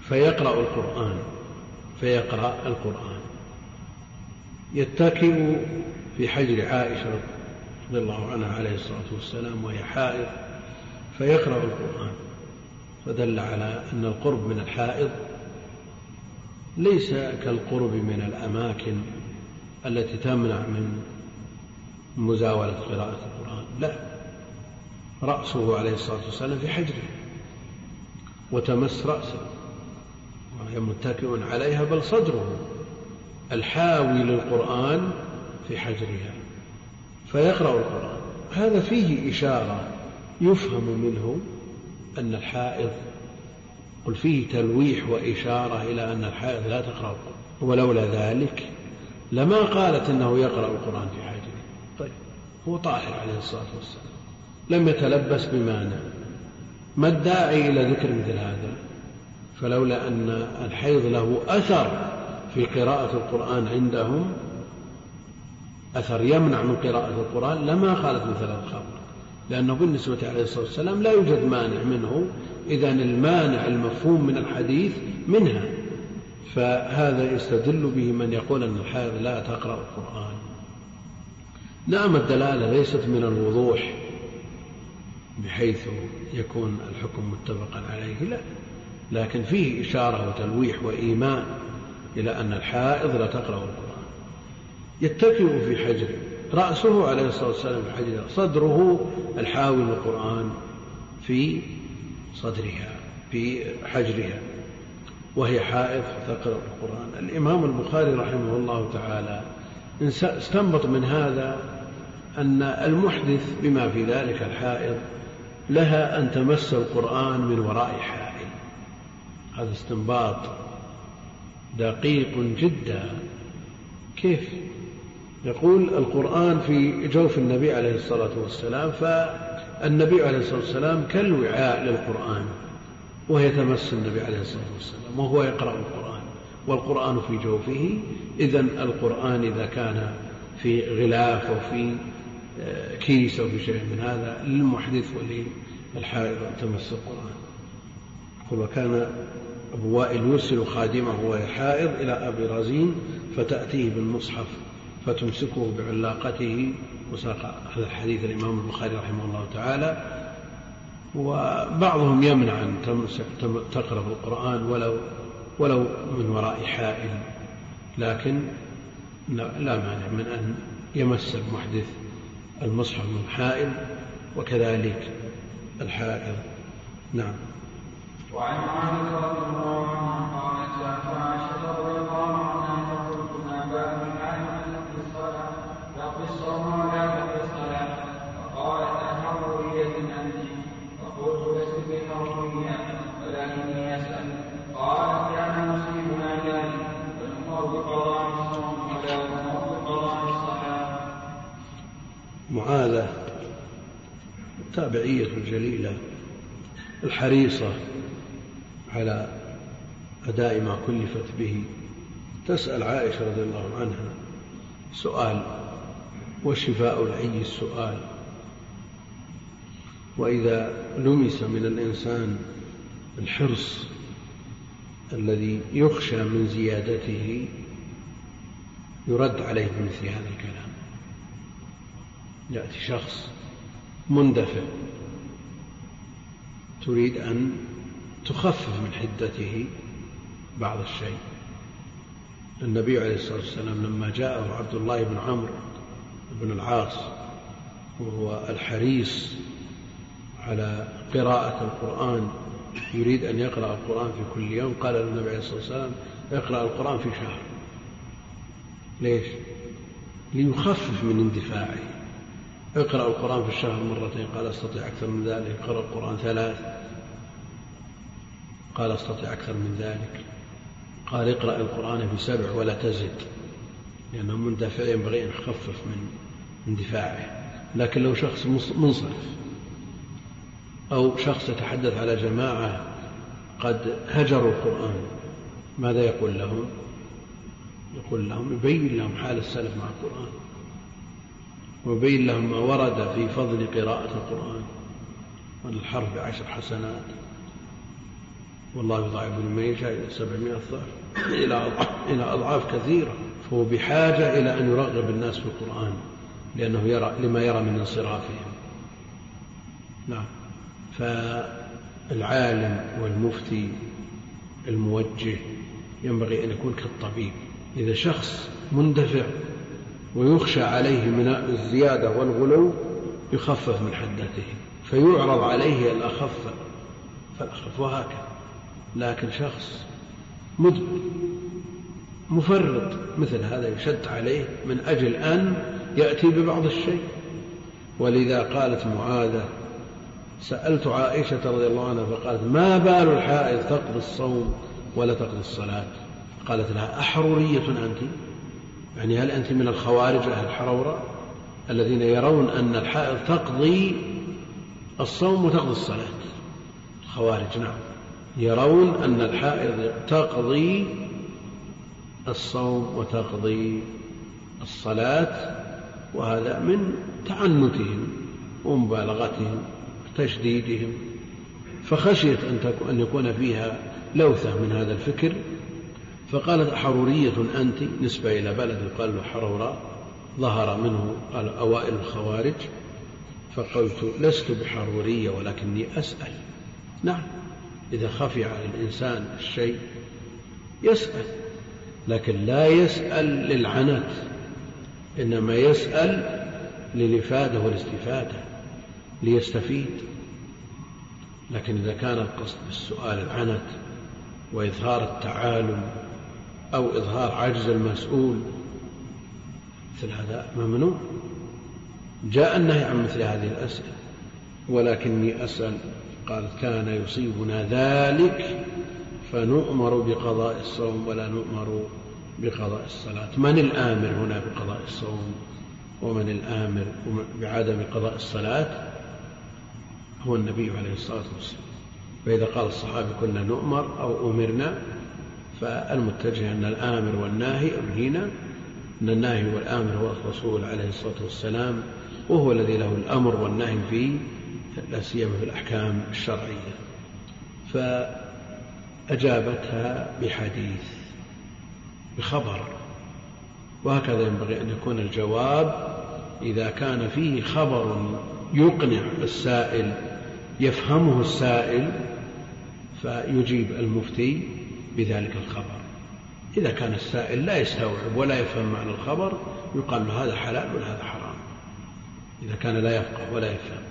فيقرأ القرآن فيقرأ القرآن. يتكئ في حجر عائشة رضي الله عنها عليه الصلاة والسلام وهي حائض فيقرأ القرآن فدل على أن القرب من الحائض ليس كالقرب من الأماكن التي تمنع من مزاولة قراءة القرآن لا رأسه عليه الصلاة والسلام في حجره وتمس رأسه وهي متكئ عليها بل صدره الحاوي للقرآن في حجرها فيقرأ القرآن. هذا فيه إشارة يفهم منه أن الحائض قل فيه تلويح وإشارة إلى أن الحائض لا تقرأ القرآن. ولولا ذلك لما قالت أنه يقرأ القرآن في حجره طيب هو طاهر عليه الصلاة والسلام. لم يتلبس بمانع. ما الداعي إلى ذكر مثل هذا؟ فلولا أن الحيض له أثر في قراءة القرآن عندهم أثر يمنع من قراءة القرآن لما قالت مثل الخبر. لأنه بالنسبة عليه الصلاة والسلام لا يوجد مانع منه إذا المانع المفهوم من الحديث منها. فهذا يستدل به من يقول أن الحائض لا تقرأ القرآن. نعم الدلالة ليست من الوضوح بحيث يكون الحكم متفقا عليه لا. لكن فيه إشارة وتلويح وإيمان إلى أن الحائض لا تقرأ القرآن. يتكئ في حجره رأسه عليه الصلاة والسلام في حجره صدره الحاوي للقرآن في صدرها في حجرها. وهي حائض تقرأ القرآن. الإمام البخاري رحمه الله تعالى استنبط من هذا أن المحدث بما في ذلك الحائض لها أن تمس القرآن من وراء حائل. هذا استنباط دقيق جدا. كيف يقول القرآن في جوف النبي عليه الصلاة والسلام فالنبي عليه الصلاة والسلام كالوعاء للقرآن وهي تمس النبي عليه الصلاة والسلام وهو يقرأ القرآن والقرآن في جوفه إذا القرآن إذا كان في غلاف أو في آه، كيس أو في شيء من هذا للمحدث وللحائض تمس القرآن. يقول وكان أبو وائل يرسل خادمه وهي حائض إلى أبي رزين فتأتيه بالمصحف فتمسكه بعلاقته وساق هذا الحديث الإمام البخاري رحمه الله تعالى وبعضهم يمنع أن تمسك تقرأ القرآن ولو ولو من وراء حائل لكن لا مانع من أن يمس المحدث المصحف من حائل وكذلك الحائض. نعم. وعن عائشة رضي الله عنها قالت عائشة رضي الله عنها التابعية الجليلة الحريصة على أداء ما كلفت به. تسأل عائشة رضي الله عنها سؤال وشفاء العي السؤال. وإذا لمس من الإنسان الحرص الذي يخشى من زيادته يرد عليه بمثل هذا الكلام. يأتي شخص مندفع تريد أن تخفف من حدته بعض الشيء. النبي عليه الصلاة والسلام لما جاءه عبد الله بن عمرو بن العاص وهو الحريص على قراءة القرآن يريد أن يقرأ القرآن في كل يوم قال النبي عليه الصلاة والسلام اقرأ القرآن في شهر ليش؟ ليخفف من اندفاعه. اقرأ القرآن في الشهر مرتين. قال أستطيع أكثر من ذلك. اقرأ القرآن ثلاث. قال أستطيع أكثر من ذلك. قال اقرأ القرآن في سبع ولا تزد لأنه مندفع ينبغي أن يخفف من اندفاعه. لكن لو شخص منصرف أو شخص يتحدث على جماعة قد هجروا القرآن ماذا يقول لهم؟ يقول لهم يبين لهم حال السلف مع القرآن. ويبين لهم ما ورد في فضل قراءة القرآن. والحرف بعشر حسنات. والله يضاعف لمن يشاء إلى سبعمائة ضعف. إلى إلى أضعاف كثيرة. فهو بحاجة إلى أن يرغب الناس في القرآن. لأنه يرى لما يرى من انصرافهم. نعم. فالعالم والمفتي الموجه ينبغي أن يكون كالطبيب. إذا شخص مندفع ويخشى عليه من الزيادة والغلو يخفف من حدته فيعرض عليه الأخف فالأخف وهكذا. لكن شخص مدبر مفرط مثل هذا يشد عليه من أجل أن يأتي ببعض الشيء. ولذا قالت معاذة سألت عائشة رضي الله عنها فقالت ما بال الحائض تقضي الصوم ولا تقضي الصلاة؟ قالت لها أحرورية أنت. يعني هل أنت من الخوارج أهل الحرورة الذين يرون أن الحائض تقضي الصوم وتقضي الصلاة؟ الخوارج نعم. يرون أن الحائض تقضي الصوم وتقضي الصلاة وهذا من تعنتهم ومبالغتهم وتشديدهم. فخشيت أن يكون فيها لوثة من هذا الفكر فقالت حرورية أنت نسبة إلى بلد يقال له حروراء ظهر منه قال أوائل الخوارج فقلت لست بحرورية ولكني أسأل. نعم إذا خفي على الإنسان الشيء يسأل لكن لا يسأل للعنت إنما يسأل للإفادة والاستفادة ليستفيد. لكن إذا كان القصد بالسؤال العنت وإظهار التعالم أو إظهار عجز المسؤول مثل هذا ممنوع جاء النهي عن مثل هذه الأسئلة ولكني أسأل قال كان يصيبنا ذلك فنؤمر بقضاء الصوم ولا نؤمر بقضاء الصلاة. من الآمر هنا بقضاء الصوم ومن الآمر بعدم قضاء الصلاة؟ هو النبي عليه الصلاة والسلام. فإذا قال الصحابة كنا نؤمر أو أمرنا فالمتجه أن الآمر والناهي هنا أن الناهي والآمر هو الرسول عليه الصلاة والسلام وهو الذي له الأمر والنهي في لا سيما في الأحكام الشرعية. فأجابتها بحديث بخبر. وهكذا ينبغي أن يكون الجواب إذا كان فيه خبر يقنع السائل يفهمه السائل فيجيب المفتي بذلك الخبر. إذا كان السائل لا يستوعب ولا يفهم معنى الخبر يقال له هذا حلال ولا هذا حرام. إذا كان لا يفقه ولا يفهم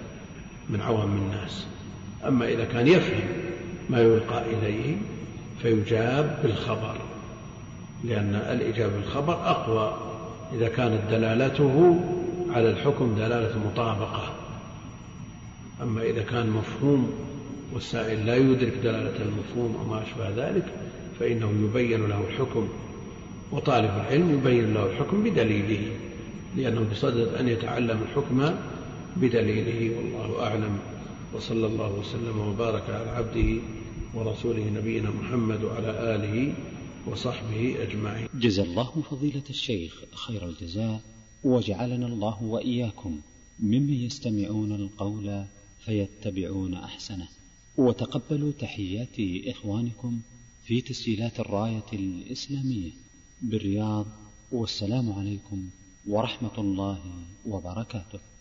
من عوام الناس. أما إذا كان يفهم ما يلقى إليه فيجاب بالخبر لأن الإجابة بالخبر أقوى. إذا كانت دلالته على الحكم دلالة مطابقة. أما إذا كان مفهوم والسائل لا يدرك دلالة المفهوم أو ما أشبه ذلك فإنه يبين له الحكم وطالب العلم يبين له الحكم بدليله لأنه بصدد أن يتعلم الحكم بدليله والله أعلم. وصلى الله وسلم وبارك على عبده ورسوله نبينا محمد وعلى آله وصحبه أجمعين. جزا الله فضيلة الشيخ خير الجزاء وجعلنا الله وإياكم ممن يستمعون القول فيتبعون أحسنه. وتقبلوا تحيات إخوانكم في تسجيلات الراية الإسلامية بالرياض والسلام عليكم ورحمة الله وبركاته.